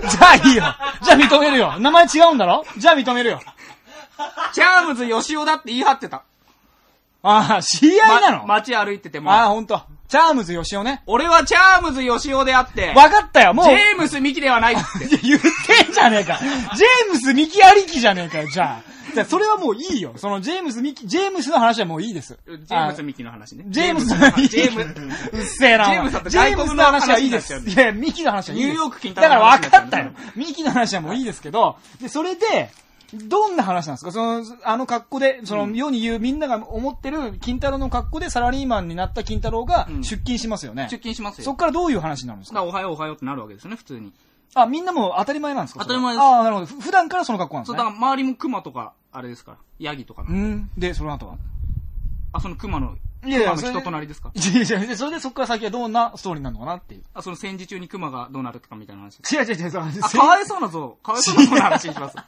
じゃあいいよ。じゃあ認めるよ。名前違うんだろ？じゃあ認めるよ。チャームズ・ヨシオだって言い張ってた。ああ、知り合いなの、ま街歩いてても。ああ、ほんと。チャームズ・ヨシオね。俺はチャームズ・ヨシオであって、わかったよ、もう。ジェームス・ミキではないって。言ってんじゃねえか。ジェームス・ミキありきじゃねえかよ、じゃあ。じゃあそれはもういいよ。そのジェームス・ミキ、ジェームスの話はもういいです。ジェームス・ミキの話ね。ジェームスジェームス、うっせえな。ジェームスだってジェームスの話はいいです。外国の話になっちゃういや、ミキの話はいいです。ニューヨーク金太だから郎の話分かったよ。ミキの話はもういいですけど、で、それで、どんな話なんですか？その、あの格好で、その、世に言うみんなが思ってる金太郎の格好でサラリーマンになった金太郎がうん出勤しますよね。出勤しますよ。そっからどういう話になるんですか？だからおはようおはようってなるわけですよね、普通に。あ、みんなも当たり前なんですか？当たり前ですああ、なるほど。ふ普段からその格好なんですそう、ね。だから周りも熊とか、あれですから、ヤギとかの。うん。で、その後は？あ、その熊の、いやいや人となりですか？いやいやそれでそこから先はどんなストーリーになるのかなっていう。あ、その戦時中に熊がどうなるかみたいな話。違う違う違う、そのあ、かわいそうな像、かわいそうな像の話にします。[laughs]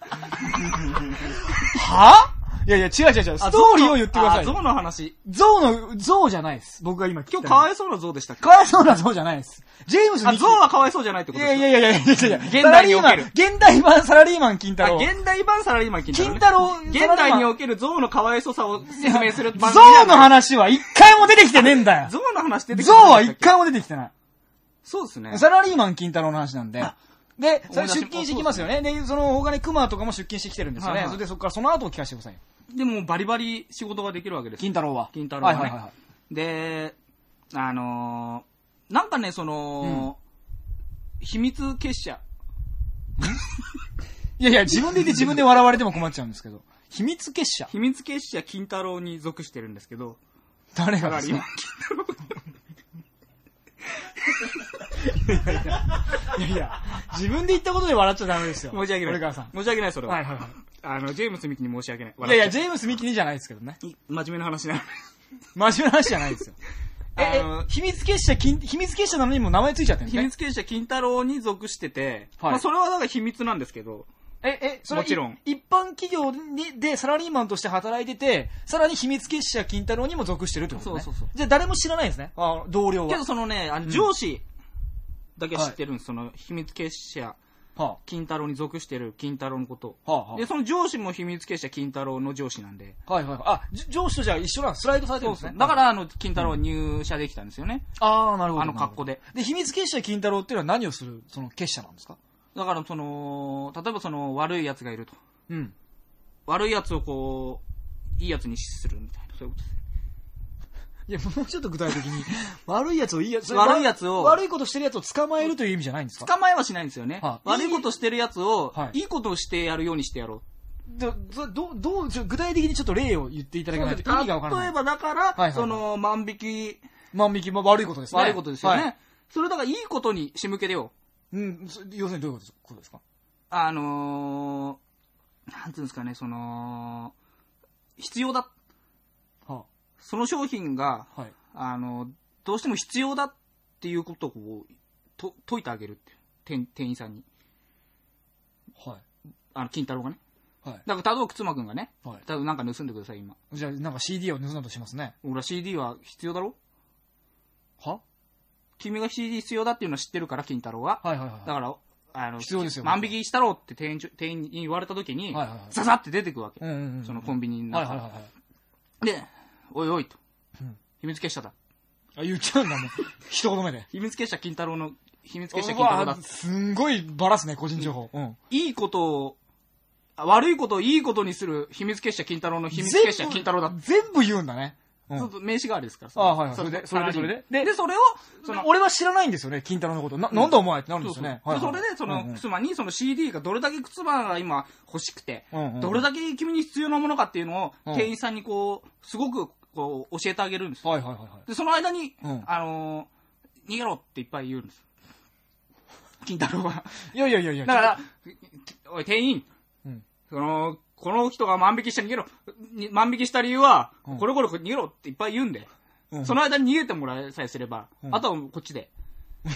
は？いやいや、違う違う違う。ストーリーを言ってください象の話。象の、象じゃないです。僕が今今日かわいそうな像でしたっけ？かわいそうな象じゃないです。ジェームスあ、ミキ象はかわいそうじゃないってことですかいやいやいやいやいやいや現代における現代版サラリーマン金太あ、郎。現代版サラリーマン金太郎、ね。金太郎現代における象のかわいそうさを説明する番組象の。話は一回も出てきてねえんだよ。象の話出てき象は一回も出てきてない。そうですね。サラリーマン金太郎の話なんで。で、それ出勤してきますよね。で、その他に熊とかも出勤してきてるんですよね。それでそこからその後を聞かせてくださいよ。でもバリバリ仕事ができるわけです。金太郎は。金太郎はね。はいはいはい。で、あのーなんかね、その、秘密結社。[laughs] いやいや、自分で言って自分で笑われても困っちゃうんですけど。秘密結社秘密結社金太郎に属してるんですけど、誰がですサラリーマかンいやいや、自分で言ったことで笑っちゃダメですよ。申し訳ない。俺川さん。申し訳ない、それは。はいはいはい。あの、ジェームス・ミキに申し訳ない。いやいや、笑ジェームス・ミキにじゃないですけどね。真面目な話なの。真面目な話じゃないですよ。[laughs] え秘密結社、金秘密結社なのにもう名前ついちゃってるんですね。秘密結社金太郎に属してて、はいまあそれはだから秘密なんですけど、え、え、それはいもちろん一般企業にでサラリーマンとして働いてて、さらに秘密結社金太郎にも属してるってことね。そうそうそうじゃあ誰も知らないんですね。あ同僚は。けどそのね、あの上司だけは知ってるんです、その秘密結社は金太郎に属してる金太郎のことあ、はあ、はで、その上司も秘密結社金太郎の上司なんで、あ、はいはいはい。あ、じ上司とじゃあ一緒なんスライドされてるんですね。だからあの、金太郎は入社できたんですよね。ああ、なるほど。あの格好で。で、秘密結社金太郎っていうのは何をする、その結社なんですか？だからその、例えばその悪い奴がいると。うん。悪い奴をこう、いい奴にするみたいな、そういうことです。いや、もうちょっと具体的に。[laughs] 悪いやつをいいやつ、悪い奴を悪いことしてるやつを捕まえるという意味じゃないんですか？捕まえはしないんですよね。はい悪いことしてる奴をは、いいいことをしてやるようにしてやろう。ど、ど、どどう、具体的にちょっと例を言っていただかないと意味がわからない。例えばだから、はいはいその、万引き、万引きも悪いことですね。悪いことですよね。はいそれだからいいことに仕向けてよ。うん、そ要するにどういうことですか？あのー、なんていうんですかね、その、必要だ。はその商品が、あ、はい。あの、どうしても必要だっていうことをこうと解いてあげるっていう店店員さんに。はい。あの、金太郎がね。はい。だから、例えば、くつまくんがね、はい。多分なんか盗んでください、今。じゃあ、なんか CD を盗んだとしますね。俺は CD は必要だろは？君が必要だっていうのは知ってるから、金太郎は。はいはいはい。だから、あの、必要ですよ万引きしたろうって店員店員に言われた時に、はいはいはいザザって出てくわけ。うんうんうん。そのコンビニの中はいはいはいはい。で、おいおいと。うん秘密結社だ。あ、言っちゃうんだもん。[laughs] 一言目で。秘密結社金太郎の、秘密結社う金太郎だわ。すんごいバラすね、個人情報。うん。いいことを、あ悪いことをいいことにする秘密結社金太郎の秘密結社金太郎だ。全部言うんだね。うん名刺代わりですから。あはいはいそれで、それでそれでで、で、それを、その、俺は知らないんですよね、金太郎のこと。な、なんだお前ってなるんですよね。それで、その、妻に、その CD がどれだけ妻が今欲しくて、どれだけ君に必要なものかっていうのを、うん店員さんにこう、すごく、こう、教えてあげるんです。はいはいはいはい。で、その間に、うんあのー逃げろっていっぱい言うんです。金太郎は。いやいやいやいや。だから、おい、店員、うんその、この人が万引きした逃げろ。に万引きした理由は、うんこれこれ逃げろっていっぱい言うんで、うんその間に逃げてもらえさえすれば、うんあとはこっちで。[laughs] い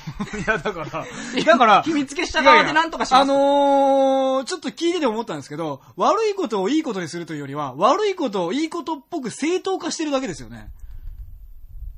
や、[laughs] だから、だから、秘密結社側でなんとかします。あのー、ちょっと聞いてて思ったんですけど、悪いことをいいことにするというよりは、悪いことをいいことっぽく正当化してるだけですよね。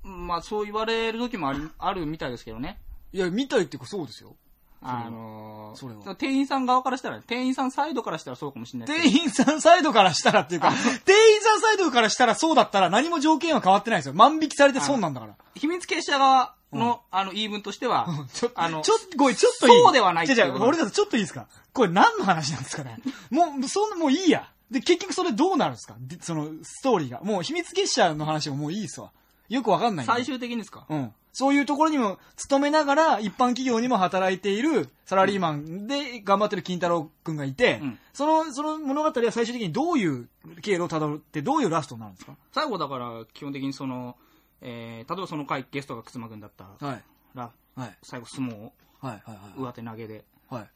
まあ、そう言われる時もありあるみたいですけどね。いや、見たいっていうかそうですよ。あのーそれはの店員さん側からしたら、店員さんサイドからしたらそうかもしれない店員さんサイドからしたらっていうか、店員さんサイドからしたらそうだったら何も条件は変わってないですよ。万引きされて損なんだから。ど、秘密結社側の、あの、言い分としては、[laughs] ちょ、あのちょっと、ごめん、ちょっといいそうではないじゃじゃ俺だとちょっといいですか？これ何の話なんですかね？もう、そんな、もういいや。で、結局それどうなるんですか？でその、ストーリーが。もう秘密結社の話ももういいっすわ。よくわかんないんで最終的にですか？うん。そういうところにも勤めながら、一般企業にも働いているサラリーマンで頑張ってる金太郎くんがいて、うんその、その物語は最終的にどういう経路をたどるって、どういうラストになるんですか？最後だから、基本的にその、えー、例えばその回ゲストがくつまくんだったはい。ら、はい。最後相撲をはい。はい。はい。上手投げで、はい。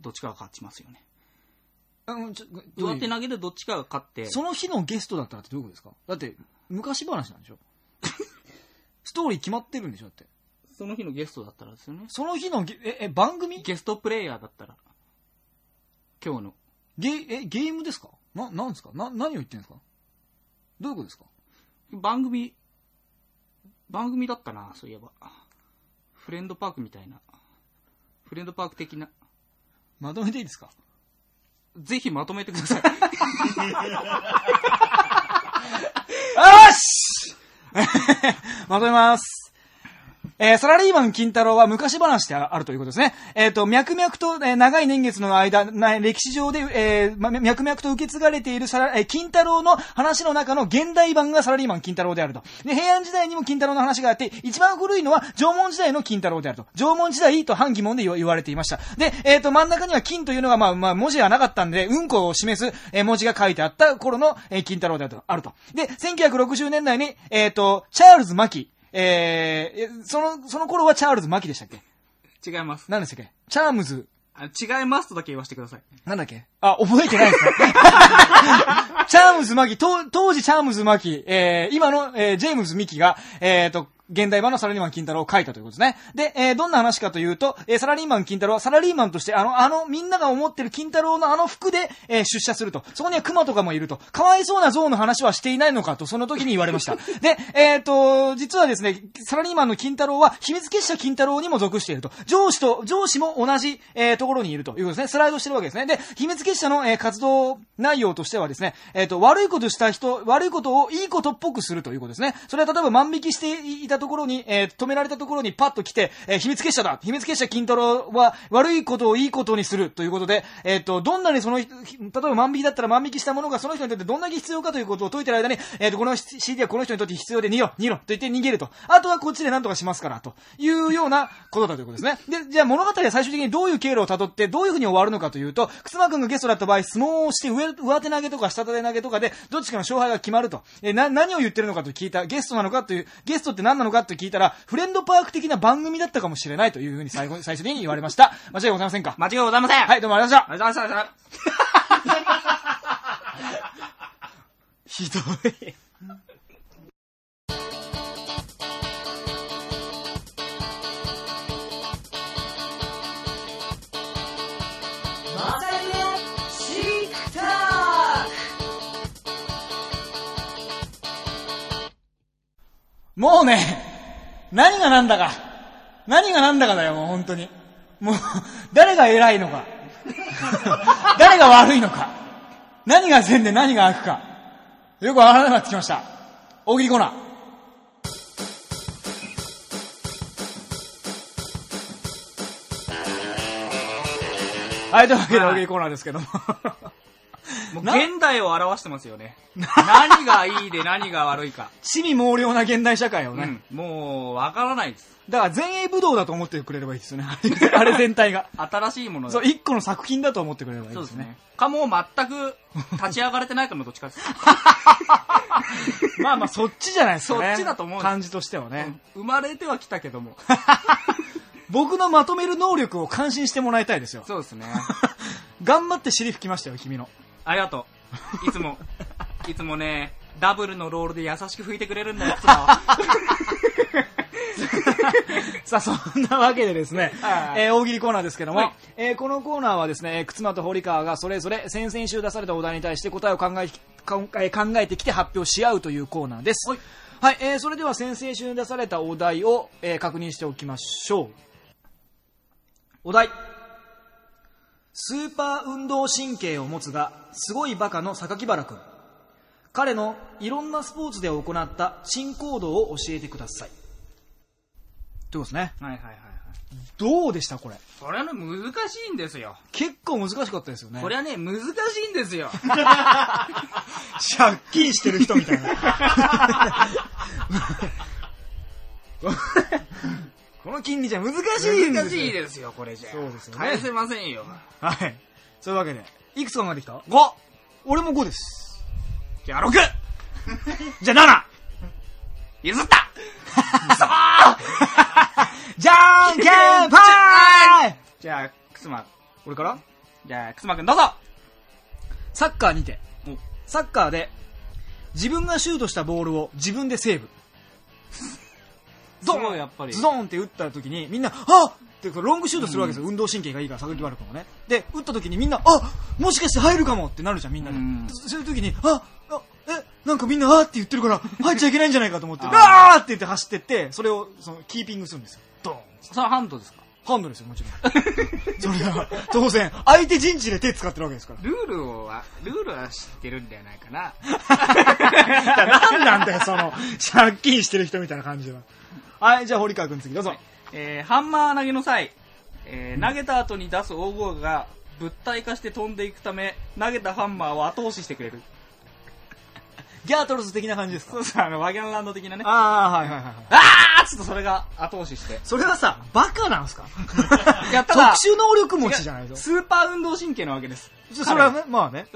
どっちかが勝ちますよね。うんちょどう上いう手投げでどっちかが勝って、その日のゲストだったらってどういうことですか？だって、昔話なんでしょ？ストーリー決まってるんでしょだって。その日のゲストだったらですよね。その日のゲ、え、え、番組？ゲストプレイヤーだったら、今日の。ゲ、え、ゲームですか？な、なんですか？な、何を言ってんですか？どういうことですか？番組、番組だったな、そういえば。フレンドパークみたいな。フレンドパーク的な。まとめていいですか？ぜひまとめてください。よし [laughs] まとめます。えーサラリーマン金太郎は昔話であるということですね。えっ、と、脈々と、えー長い年月の間、な歴史上で、えーま脈々と受け継がれているサラ、えー金太郎の話の中の現代版がサラリーマン金太郎であると。で、平安時代にも金太郎の話があって、一番古いのは縄文時代の金太郎であると。縄文時代と反疑問で言われていました。で、えっ、と、真ん中には金というのが、まあ、まあ、文字がなかったんで、うんこを示す、えー文字が書いてあった頃の、えー金太郎であると。あるとで、1960年代に、えっ、と、チャールズ・マキ、えー、えその、その頃はチャールズ・マキでしたっけ？違います。何でしたっけ？チャームズ、あ違いますとだけ言わせてください。なんだっけ？あ、覚えてないですね。[laughs] チャームズ・マキ、当当時チャームズ・マキ、えー、今の、えー、ジェームズ・ミキが、えーと、現代版のサラリーマン金太郎を書いたということですね。で、えー、どんな話かというと、えー、サラリーマン金太郎はサラリーマンとして、あの、あの、みんなが思ってる金太郎のあの服で、えー、出社すると。そこには熊とかもいると。かわいそうな象の話はしていないのかと、その時に言われました。で、えーと、実はですね、サラリーマンの金太郎は、秘密結社金太郎にも属していると。上司と、上司も同じ、え、ところにいるということですね。スライドしてるわけですね。で、秘密結社の、え、活動内容としてはですね、えっ、と、悪いことした人、悪いことをいいことっぽくするということですね。それは例えば万引きしていたところに、えー止められたところにパッと来て、えー秘密結社だ秘密結社金太郎は悪いことをいいことにするということで、えっ、と、どんなにその、例えば万引きだったら万引きしたものがその人にとってどんだけ必要かということを解いてる間に、えっ、と、この CD はこの人にとって必要で逃げろ、逃げろと言って逃げると。あとはこっちで何とかしますから、というようなことだということですね。で、じゃあ物語は最終的にどういう経路をたどって、どういうふうに終わるのかというと、くつまくんがゲストだった場合、相撲をして上、上手投げとか下手投げとかで、どっちかの勝敗が決まると。え、な、何を言ってるのかと聞いた、ゲストなのかという、ゲストって何なのかと聞いたら、フレンドパーク的な番組だったかもしれないというふうに最後、[laughs] 最終的に言われました。間違いございませんか？間違いございません。はい、どうもありがとうございました。ありがとうございました。[laughs] ひどい。もうね、何が何だか、何が何だかだよ、もう本当に。もう、誰が偉いのか、[laughs] 誰が悪いのか、何が善で何が悪か、よくわからなくなってきました。大喜利コーナー。はい、というわけで大喜利コーナーですけども。もうな現代を表してますよね。何がいいで何が悪いか。死に毛量な現代社会をね。うん。もう、わからないです。だから前衛武道だと思ってくれればいいですよね。[laughs] あれ全体が。新しいものだそう、一個の作品だと思ってくれればいいそうですすね。。かもう全く立ち上がれてないかもどっちかです。[laughs] まあまあ、そっちじゃないですかね。そっちだと思うんです感じとしてはね。生まれてはきたけども。[laughs] 僕のまとめる能力を感心してもらいたいですよ。そうですね。頑張って尻拭きましたよ、君の。ありがとう。[laughs] いつも、いつもね、ダブルのロールで優しく拭いてくれるんだよ、妻は。[laughs] さあ、そんなわけでですね、はいえー大喜利コーナーですけども、はいえーこのコーナーはですね、くつまと堀川がそれぞれ先々週出されたお題に対して答えを考え、考え考えてきて発表し合うというコーナーです。はいはい、えーそれでは先々週に出されたお題を、えー確認しておきましょう。お題。スーパー運動神経を持つが、すごいバカの榊原くん。彼のいろんなスポーツで行った新行動を教えてください。ということですね。はいはいはいはい。どうでしたこれ？これはね、難しいんですよ。結構難しかったですよね。これはね、難しいんですよ。[laughs] 借金してる人みたいな。[laughs] この金利じゃ難しいんですよ。難しいですよ、これじゃ。そうですよね返せませんよ。はい。そういうわけで、いくつ考えてきた？5! 俺も5です。じゃあ 6! [laughs] じゃあ譲ったくそー 7! じゃんけんパイじゃあ、くすま、俺から？じゃあ、くすまくんどうぞサッカーにてお。サッカーで、自分がシュートしたボールを自分でセーブ。[laughs] ドンいやっぱりズドーンって打った時に、みんな、あっってロングシュートするわけですよ。運動神経がいいから、榊原君もね。で、打った時にみんな、あもしかして入るかもってなるじゃん、みんなでうん。そそういう時に、ああえ、なんかみんな、あって言ってるから、入っちゃいけないんじゃないかと思って、[laughs] あーって言って走ってって、それを、その、キーピングするんですよ。ドーンそれはハンドですか？ハンドですよ、もちろん。[laughs] それは、当然、相手陣地で手使ってるわけですから。ルールをは、ルールは知ってるんじゃないかな。[laughs] 何なんだよ、その、借金してる人みたいな感じは。はい、じゃあ、堀川くん次どうぞ。えー、ハンマー投げの際、えー、投げた後に出す大声が物体化して飛んでいくため、投げたハンマーを後押ししてくれる。[laughs] ギャートルズ的な感じですか？そうそう、あの、ワギャンランド的なね。あああ、はいはいはいはい。ーっつっとそれが後押しして。それはさ、バカなんすか？[laughs] いや、た特だ、殊能力持ちじゃないと。スーパー運動神経なわけです。そそれはね、まあね。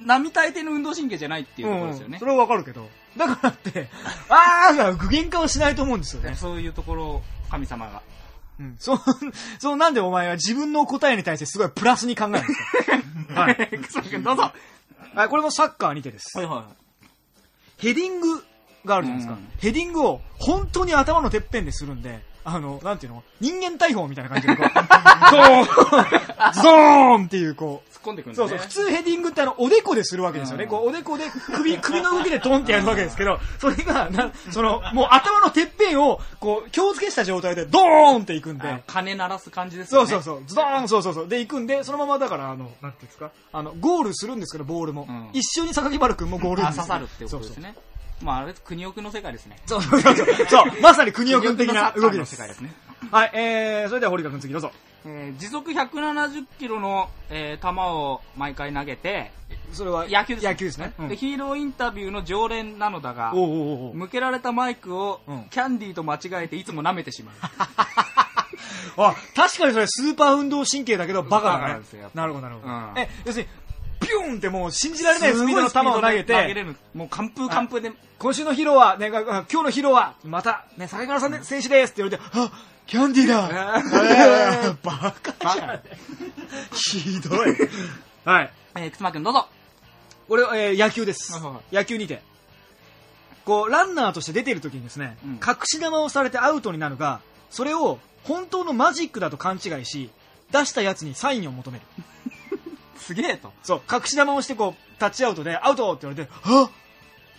並大抵の運動神経じゃないっていうところですよねそ。れはわかるけど。だからって、あーが具現化はしないと思うんですよね。そういうところを神様が。うん。そう、そうなんでお前は自分の答えに対してすごいプラスに考えるんですか [laughs] はい。どうぞ。はい、これもサッカーにてです。はいはヘディングがあるじゃないですか。うんヘディングを本当に頭のてっぺんでするんで、あの、なんていうの？人間大砲みたいな感じでこう、[laughs] ゾーン [laughs] ゾーンっていうこう、込んでくるんですね。そうそう、普通ヘディングってあの、おでこでするわけですよね。うんこう、おでこで首、首の動きでトンってやるわけですけど、それが、な、その、もう頭のてっぺんを、こう、気をつけした状態で、ドーンっていくんで、鐘鳴らす感じですよね。そうそうそう、ズドーン、そうそうそう、で行くんで、そのままだから、あの、なんていうんですか、あの、ゴールするんですけど、ボールも。うん一緒に榊原くんもゴール刺さるってことですね。まあ、あれ、国奥の世界ですね。そうそうそうそう。そう、まさに国尾くん的な動きですの世。界ですね。はい、えー、それでは堀川くん次どうぞ。えー時速170キロの、えー球を毎回投げて、それは野球です野球ですね。うん。で、ヒーローインタビューの常連なのだがお、うおうおう。向けられたマイクをうん。キャンディーと間違えていつも舐めてしまう。[laughs] あ、確かにそれスーパー運動神経だけどバカだね。なるほどなるほど。うん。え、要するに、ピュンってもう信じられないスピードの球を投げて。もう完封完封で、今週のヒーローは、ね、今日のヒーローは、また、ね、坂原さん選手ですって言われて、あ、キャンディーだえー [laughs] バカじゃん。ひどい。はい。えー、くつまくんどうぞ。これ、えー野球です。野球にて。こう、ランナーとして出てる時にですね、うん隠し球をされてアウトになるが、それを本当のマジックだと勘違いし、出したやつにサインを求める。すげえと。そう、隠し球をしてこう、タッチアウトで、アウトって言われて、あ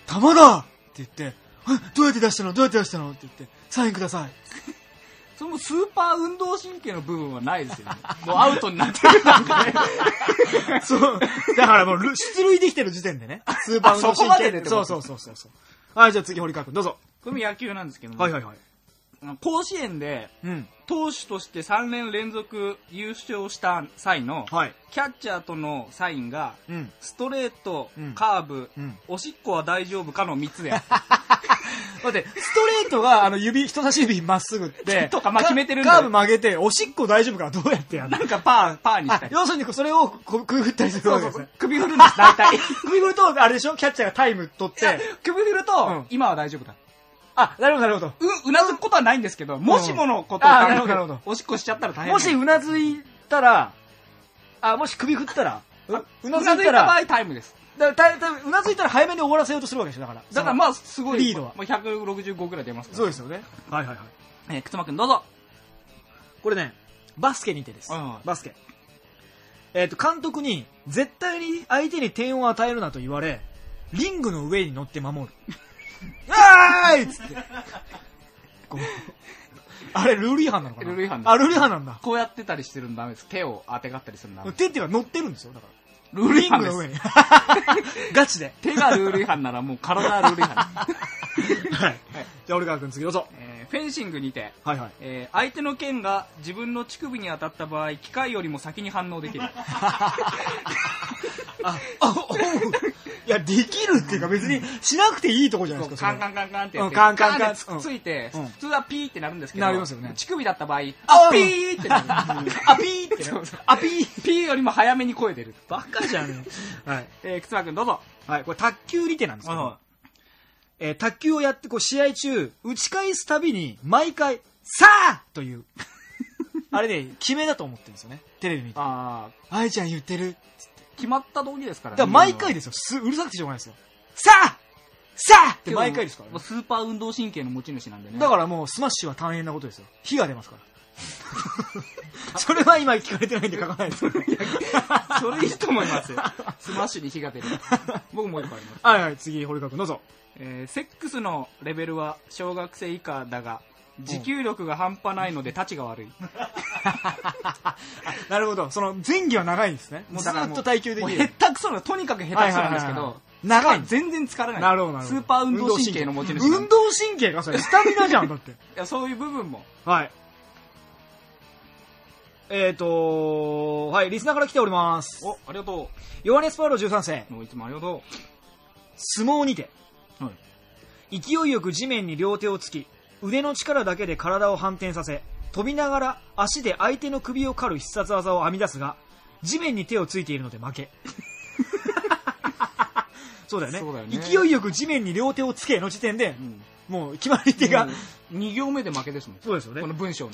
球だって言って、あどうやって出したの？どうやって出したの？って言って、サインください。[laughs] そのスーパー運動神経の部分はないですよね。[laughs] もうアウトになってるなんでね。[laughs] そう。だからもう、ル出塁できてる時点でね、スーパー運動神経でそうそうそうそうそう。はい、じゃあ次、堀川君、どうぞ。これも野球なんですけども、はいはいはい。甲子園でうん。投手として3年連続優勝した際のはい。キャッチャーとのサインがうん。ストレート、うんカーブ、うん。おしっこは大丈夫かの3つで [laughs] 待って、ストレートが、あの、指、人差し指まっすぐって、とかまあ決めてるんだよカーブ曲げて、おしっこ大丈夫かどうやってやるの？なんかパー、パーにしあた、り。要するにそれをこう首振ったりするわけですね。首振るんです、大体。[laughs] 首振ると、あれでしょ？キャッチャーがタイム取って、首振ると、うん今は大丈夫だ。あ、なるほどなるほど。う、うなずくことはないんですけど、もしものことをあ考えなるほどなるほどおしっこしちゃったら大変。もしうなずいたら、あ、もし首振ったら、うううなずいたら、なずいた場合タイムです。だたたうなずいたら早めに終わらせようとするわけでしょだから。だからまあ、すごい、リードはもう165ぐらい出ますから。そうですよね。はいはいはい。えー、くつまくんどうぞ。これね、バスケにてですはいはい。バスケ。えっ、と、監督に、絶対に相手に点を与えるなと言われ、リングの上に乗って守る。あーいっつって。こうあれ、ルール違反なのかな？ルール違反ですあ、ルール違反なんだ。こうやってたりしてるのダメです。手を当てがったりするのダメです。手っていうか乗ってるんですよ、だから。ルール違反です。リングの上に。[laughs] ガチで。手がルール違反ならもう体はルール違反です。はい。じゃあ、俺川君次どうぞ。えーフェンシングにて、はいはい。えー相手の剣が自分の乳首に当たった場合、機械よりも先に反応できる。[laughs] あ、あ、おういや、できるっていうか別にしなくていいとこじゃないですか。カンカンカンカンってやって、うんカンカンカンガーンつっついて、うん普通はピーってなるんですけど、なりますよね乳首だった場合、あ [laughs] あ、ピーってなる。あ、ピーってね。あ、ピー。ピーよりも早めに声出る。バカじゃん。はい。[laughs] えー、くつまくんどうぞ。はい、これ卓球利手なんですけど、はえー卓球をやってこう試合中、打ち返すたびに毎回、さあという、[laughs] あれね、決めだと思ってるんですよね。テレビ見て。あ愛ちゃん言ってる。ー決まった道義ですからだから毎回ですよ。すうるさくてしょうがないですよ。さあさあって毎回ですからね。スーパー運動神経の持ち主なんでね。だからもうスマッシュは大変なことですよ。火が出ますから。[laughs] それは今聞かれてないんで書かないです。それいいと思いますよ。スマッシュに火が出る。僕もう一個あります。はいはい、次、堀川君どうぞ。えーセックスのレベルは小学生以下だが、持久力が半端ないので質が悪い。なる。ほど。その前期は長いんですね。もうずだからもうっと耐久できる。へったくそな、とにかく下手くそなんですけど、長い全然疲れない。なる。ほど。スーパー運動神経の持ち主運動神経がそれ、スタミナじゃん、だって。いや、そういう部分も。はい。えーとはい、リスナーから来ております。お、ありがとうヨハネスパーロ13世、もういつもありがとう相撲にて、はい。勢いよく地面に両手をつき、腕の力だけで体を反転させ、飛びながら足で相手の首を狩る必殺技を編み出すが、地面に手をついているので負け。[laughs] そうだよねそうだよね勢いよく地面に両手をつけの時点でう、ん。もう決まり手が、2行目で負けですもん。そうですよねこの文章の。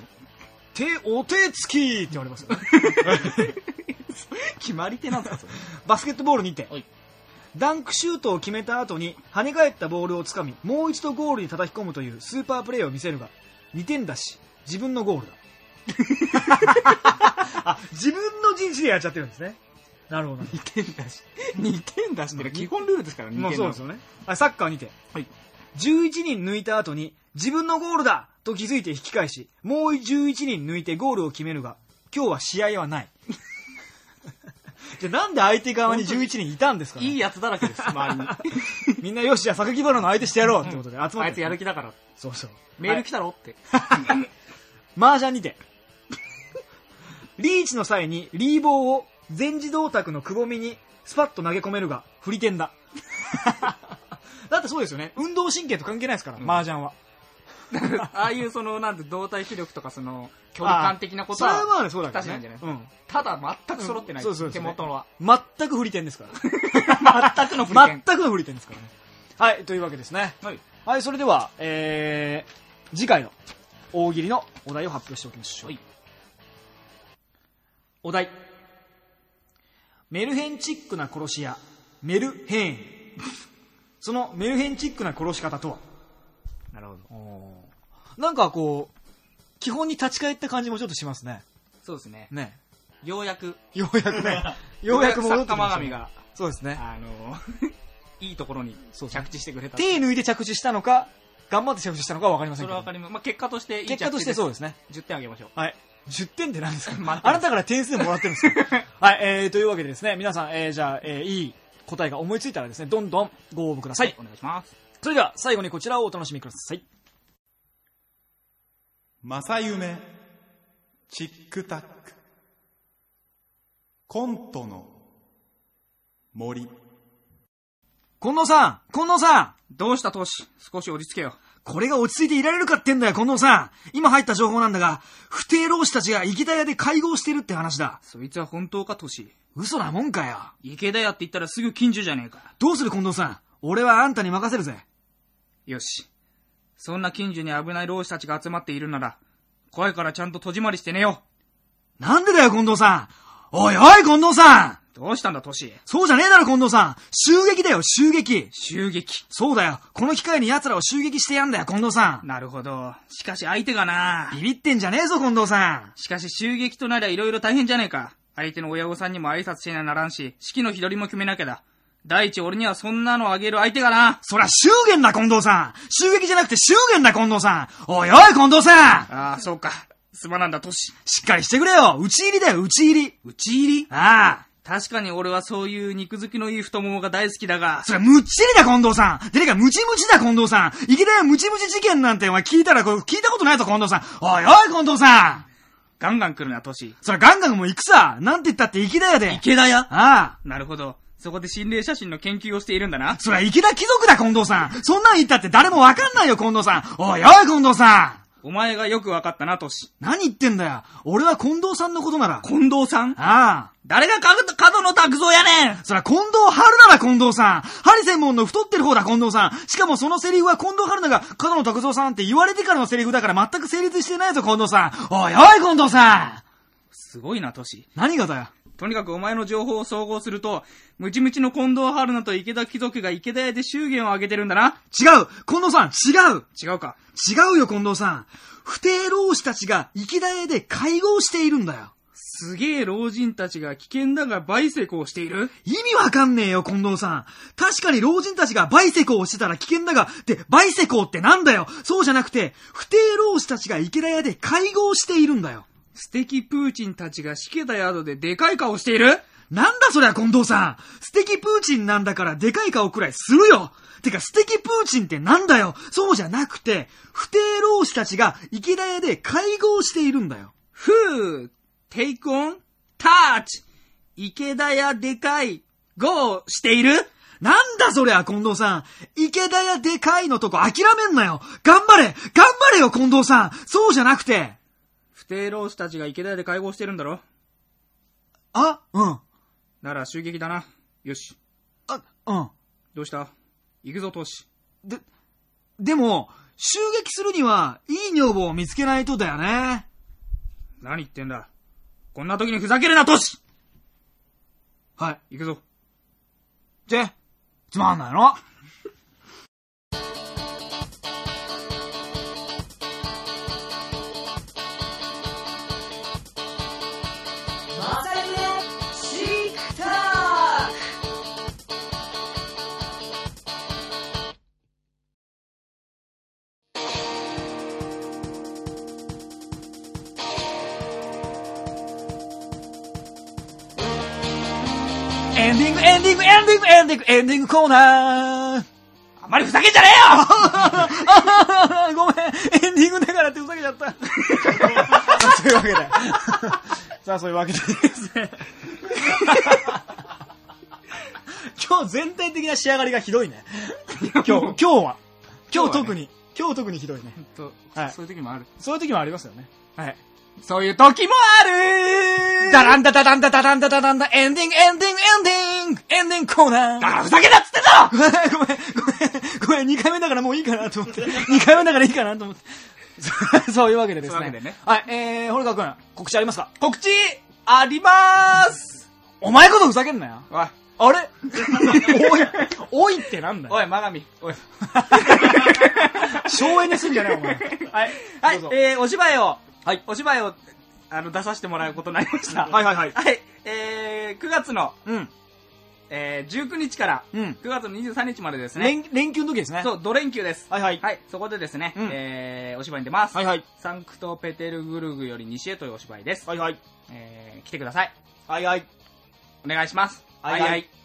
手、お手つきって言われますよね。[laughs] 決まり手なんですか、それ。バスケットボールにて、はいダンクシュートを決めた後に跳ね返ったボールをつかみもう一度ゴールに叩き込むというスーパープレーを見せるが2点だし自分のゴールだ。[laughs] あ自分の陣地でやっちゃってるんですね。なるほど。2点だし。2点だしって基本ルールですから、2点もうそうですよね。あサッカーにて、はい。11人抜いた後に自分のゴールだと気づいて引き返しもう11人抜いてゴールを決めるが今日は試合はないじゃあなんで相手側に11人いたんですか、ね、いいやつだらけです、周りに。[laughs] みんなよし、じゃあ榊原の相手してやろうってことで集まって。あいつやる気だから。そうそう。メール来たろって。[laughs] 麻雀にて。リーチの際にリーボーを全自動卓のくぼみにスパッと投げ込めるが、振り点だ。[laughs] だってそうですよね。運動神経と関係ないですから、うん麻雀は。[laughs] ああいうその、なんて、動体視力とかその、距離感的なことは、それはまあそうだけどね。確かにじゃないうん。ただ全く揃ってない。そうそうそう手元のは。全く振り点ですから。[laughs] 全くの振り点。全くの振り点ですからね。はい、というわけですね。はい。はい、それでは、えー、次回の大喜利のお題を発表しておきましょう。はいお題。メルヘンチックな殺し屋、メルヘーン。[laughs] そのメルヘンチックな殺し方とは？なるほど。なんかこう、基本に立ち返った感じもちょっとしますね。そうですね。ね。ようやく、ようやくね、[laughs] ようやく戻ってきましたね。が、そうですね。あの、[laughs] いいところに着地してくれた。手抜いて着地したのか、頑張って着地したのかは分かりませんけど。それはわかります。まあ、結果としていい結果としてそうう。ですね。10点あげましょう。はい。10点って何ですか？あなたから点数もらってるんですか？[laughs] はい、えー、というわけでですね、皆さん、えー、じゃあ、えー、いい答えが思いついたらですね、どんどんご応募ください。お願いします。それでは、最後にこちらをお楽しみください。正夢チックタックコントの森近藤さん近藤さんどうした、トシ？少し落ち着けよ。これが落ち着いていられるかってんだよ、近藤さん今入った情報なんだが、不定老師たちが池田屋で会合してるって話だ。そいつは本当か、トシ？嘘なもんかよ。池田屋って言ったらすぐ近所じゃねえか。どうする近藤さん？俺はあんたに任せるぜ。よし。そんな近所に危ない老師たちが集まっているなら、怖いからちゃんと戸締まりして寝よなんでだよ、近藤さんおいおい、近藤さんう。どうしたんだ、トシそうじゃねえだろ、近藤さん襲撃だよ、襲撃襲撃。そうだよ。この機会に奴らを襲撃してやんだよ、近藤さん。なるほど。しかし相手がな。ビビってんじゃねえぞ、近藤さん。しかし襲撃となりゃ色々大変じゃねえか。相手の親御さんにも挨拶しなならんし、式の日取りも決めなきゃだ。第一俺にはそんなのあげる相手がな。そりゃ、襲撃だ、近藤さん。襲撃じゃなくて襲撃だ、近藤さん。おいおい、近藤さん。ああ、そうか。すまなんだ、トシ。しっかりしてくれよ。打ち入りだよ、打ち入り。打ち入り？ああ。確かに俺はそういう肉付きのいい太ももが大好きだが、それむっちりだ、近藤さん。でねか、ムチムチだ、近藤さん。池田屋ムチムチ事件なんてお前聞いたら、これ聞いたことないぞ、近藤さん。おいおい、近藤さん。ガンガン来るな、トシ。それガンガンもう行くさ。なんて言ったって池田屋で。池田屋ああ。なるほど。そこで心霊写真の研究をしているんだな。そりゃ池田貴族だ、近藤さん。そんなん言ったって誰もわかんないよ、近藤さん。おいおい、近藤さん。お前がよくわかったな、トシ。何言ってんだよ。俺は近藤さんのことなら。近藤さん？ああ。誰が角角野拓造やねんそりゃ近藤春菜だ、近藤さん。ハリセンボンの太ってる方だ、近藤さん。しかもそのセリフは近藤春菜が角野拓造さんって言われてからのセリフだから全く成立してないぞ、近藤さん。おいおい、近藤さん。すごいな、トシ。何がだよ。とにかくお前の情報を総合すると、ムチムチの近藤春菜と池田貴族が池田屋で祝言を挙げてるんだな。違う近藤さん、違う違うか。違うよ、近藤さん。不定老子たちが池田屋で会合しているんだよ。すげえ老人たちが危険だがバイセクをしている？意味わかんねえよ、近藤さん。確かに老人たちがバイセコをしてたら危険だが、で、バイセコってなんだよそうじゃなくて、不定老子たちが池田屋で会合しているんだよ。素敵プーチンたちがしけた宿ででかい顔している？なんだそりゃ、近藤さん。素敵プーチンなんだからでかい顔くらいするよてか、素敵プーチンってなんだよそうじゃなくて、不定老子たちが池田屋で会合しているんだよ。ふう、テイクオン、タッチ、池田屋でかい、ゴーしている？なんだそりゃ、近藤さん。池田屋でかいのとこ諦めんなよ頑張れ頑張れよ、近藤さんそうじゃなくて。不定老子たちが池田屋で会合してるんだろ？あ、うん。なら襲撃だな。よし。あ、うん。どうした？行くぞ、トシ。で、でも、襲撃するには、いい女房を見つけないとだよね。何言ってんだ。こんな時にふざけるな、トシはい。行くぞ。で、つまんないのグ、エンディング、エンディング、エンディング、エンディングコーナーあんまりふざけんじゃねえよ [laughs] ごめん、エンディングだからってふざけちゃった。[laughs] そういうわけで。[laughs] さあ、そういうわけでですね。今日全体的な仕上がりがひどいね。今日、今日は。今日特に、今日特にひどいね。と、はいそういう時もある。そういう時もありますよね。はい。そういう時もあるダランダダダンダダダンダダダンダエンディング、エンディング、エンディング、エンディングコーナー。だからふざけんなっつってんだろごめん、ごめん、ごめん、ごめん、2回目だからもういいかなと思って。[laughs] 2回目だからいいかなと思って。そ [laughs] そういうわけでですね。そういうわけでねはい、えー、堀川くん、告知ありますか？告知ありまーすお前ことふざけんなよ。おい、あれ？[laughs] おい、おいってなんだよ。おい、マガミ。おい。省エネすんじゃないお前。はい、はいえー、お芝居を、はいお芝居を、あの、出させてもらうことになりました。はいはいはい。はい、えー、9月の、うん、えー、19日から、うん。9月の23日までですね。連、連休の時ですね。そう、土連休です。はいはい。はい、そこでですね、うんえー、お芝居に出ます。はいはい。サンクトペテルブルグより西へというお芝居です。はいはい。えー、来てください。はいはい。お願いします。はいはい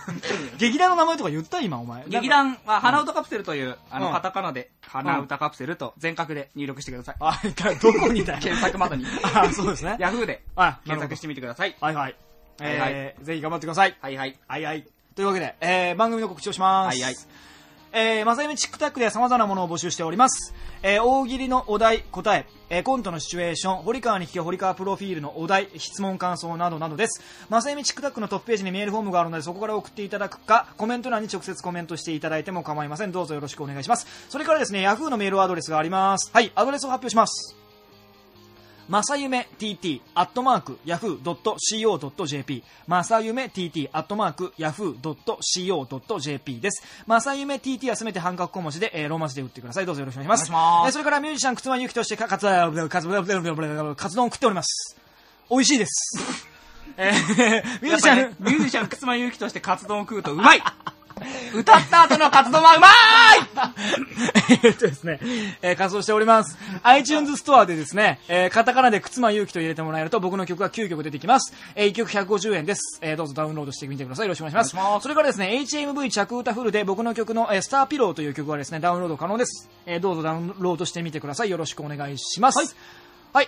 [laughs] 劇団の名前とか言った今お前。劇団は、花歌カプセルという、あの、うんカタカナで、花歌カプセルと全角で入力してください。あ、一回どこにだよ。検索窓に。[laughs] あ、そうですね。ヤフーであ、検索してみてください。はいはい。はいはいえー、ぜひ頑張ってください。はいはい。はいはい。というわけで、えー、番組の告知をします。はいはい。えー、まさゆみチックタックでは様々なものを募集しております。えー、大喜利のお題、答え、えー、コントのシチュエーション、堀川に聞け堀川プロフィールのお題、質問感想などなどです。まさゆみチックタックのトップページにメールフォームがあるので、そこから送っていただくか、コメント欄に直接コメントしていただいても構いません。どうぞよろしくお願いします。それからですね、Yahoo のメールアドレスがあります。はい、アドレスを発表します。まさゆめ tt アットマーク yahoo.co.jp まさゆめ tt アットマーク yahoo.co.jp です。まさゆめ tt はすべて半角小文字で、えーローマ字で打ってください。どうぞよろしくお願いします。ますえーそれからミュージシャン、くつまゆきとしてか、かつ、かつ、かつ、カツ丼を食っております。美味しいです。えーミュージシャン、ねミュージシャン、くつまゆうきとしてカツ丼を食うとうまい歌った後の活動はうま [laughs] えっとですね、えー活動しております。iTunes ストアでですね、えーカタカナでくつまゆうきと入れてもらえると僕の曲が9曲出てきます。えー1曲150円です。えーどうぞダウンロードしてみてください。よろしくお願いします。ますそれからですね、HMV 着歌フルで僕の曲の、えースターピローという曲がですね、ダウンロード可能です。えーどうぞダウンロードしてみてください。よろしくお願いします。はい。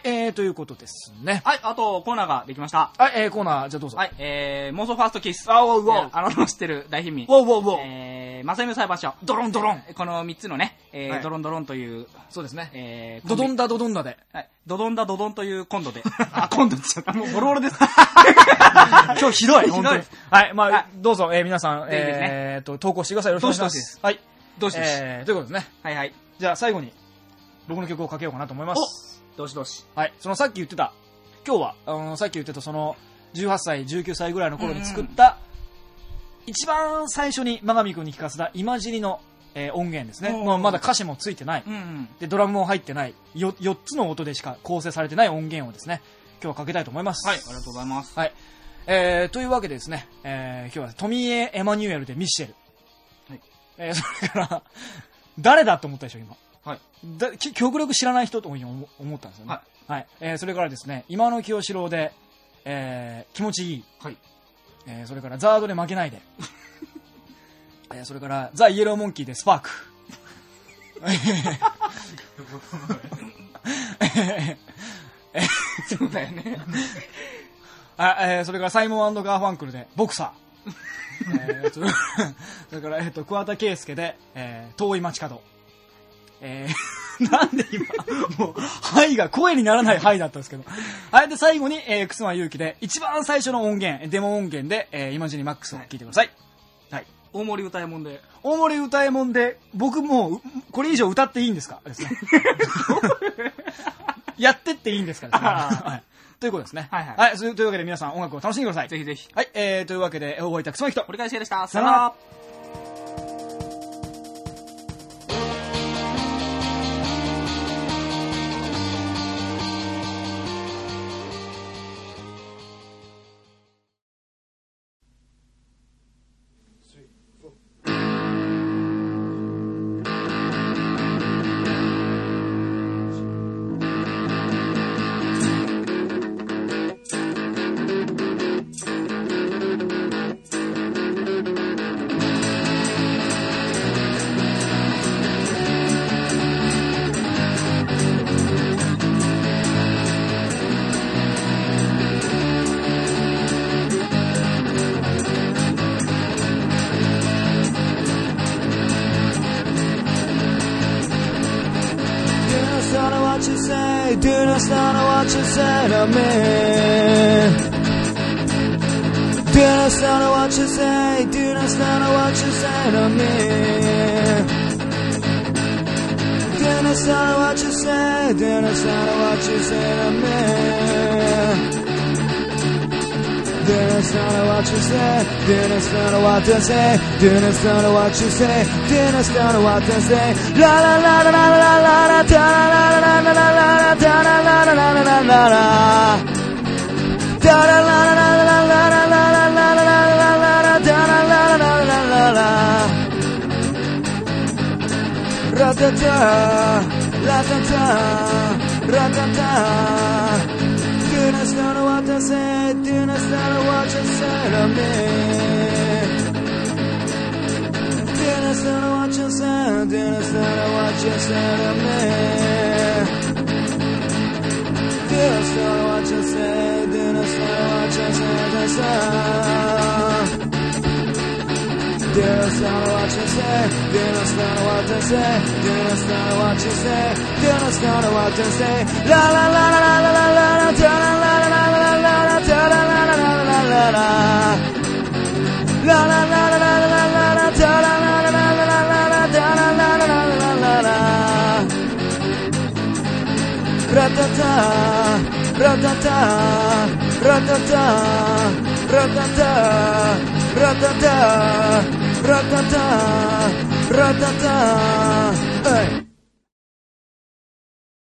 えー、ということですね。はい、あとコーナーができました。はい、えー、コーナー、じゃあどうぞ。はい、えー、妄想ファーストキス。あおうおうえーあの、知ってる大貧民。ウォウウォウウォウ。えー、正夢裁判所。ドロンドロン。この3つのね、えーはいドロンドロンという、そうですね。えー、ドドンダドドンダで。はい、ドドンだドドンというコントで。[laughs] あ、コントって言っちゃった。もうボロボロです。[laughs] 今日ひどい、本当に。はい、まあ、はいどうぞ、えー皆さん、えーと、投稿してください。よろしくお願いします。はい。どうしどし。えー、ということですね。はいはい。じゃあ最後に、僕の曲をかけようかなと思います。どしどし。はい。そのさっき言ってた、今日は、あのさっき言ってたその、18歳、19歳ぐらいの頃に作った、一番最初に真上君に聴かせたイマジニの、えー音源ですね。まあ、まだ歌詞もついてない。うんうん。で、ドラムも入ってない。よ、4つの音でしか構成されてない音源をですね、今日はかけたいと思います。はい、ありがとうございます。はい。えー、というわけでですね、えー、今日はトミー・エマニュエルでミッシェル。はい。えー、それから、誰だと思ったでしょ、今？はい。だき極力知らない人と思思ったんですよね。はい。はい。えー、それからですね、今の清志郎で、えー、気持ちいい。はい。えー、それから、ザードで負けないで。[laughs] えー、それから、ザ・イエローモンキーでスパーク。そうだよね。あ、えー、それからサイモンガーファンクルで、ボクサー。えー、それから、[laughs] えっ、と、桑田佳祐で、えー、遠い街角。えー、[laughs] なんで今、もう、はいが声にならないはいだったんですけど。はい、で、最後に、えー、くすまゆうきで、一番最初の音源、デモ音源で、えー、イマジニマックスを聞いてください。はい。大森歌いもんで。大森歌右衛門で、僕もう、これ以上歌っていいんですか？ですね。[laughs] やってっていいんですか？ですね。はい。ということですね。はいはいはい、というわけで皆さん音楽を楽しんでください。ぜひぜひ。はい、えー、というわけで、大分くすまゆきと。折り返しでした。さよなら。You say, do not start what you say to me. Do not start what you say, do not start what you say to me. Do not start what you say, do not start what you say to me. Not start what you say, not start what you say, not start what you say, not start what you say. La la la la la la la la da la la la la la la da la la la la la la la. La. Da la la la la la la la la la la la la la la da la la la la la la. La. Ra-ta-ta, ra-ta-ta, ra-ta-ta. Do not Dynast that I watch inside of me Dynast that I watch inside Dynast that I watch inside of me Dynast that I watch inside Dynast that I watch inside me not start what you do not start what you do not start what you do not start what you say. La la la la la la la la, da la la la la la la la, da la la la la la la la. La la la la la la la la, da la la la la la la la, da la la la la la la la. Ratata, ratata, ratata, ratata, ratata, ratata, ratata, hey.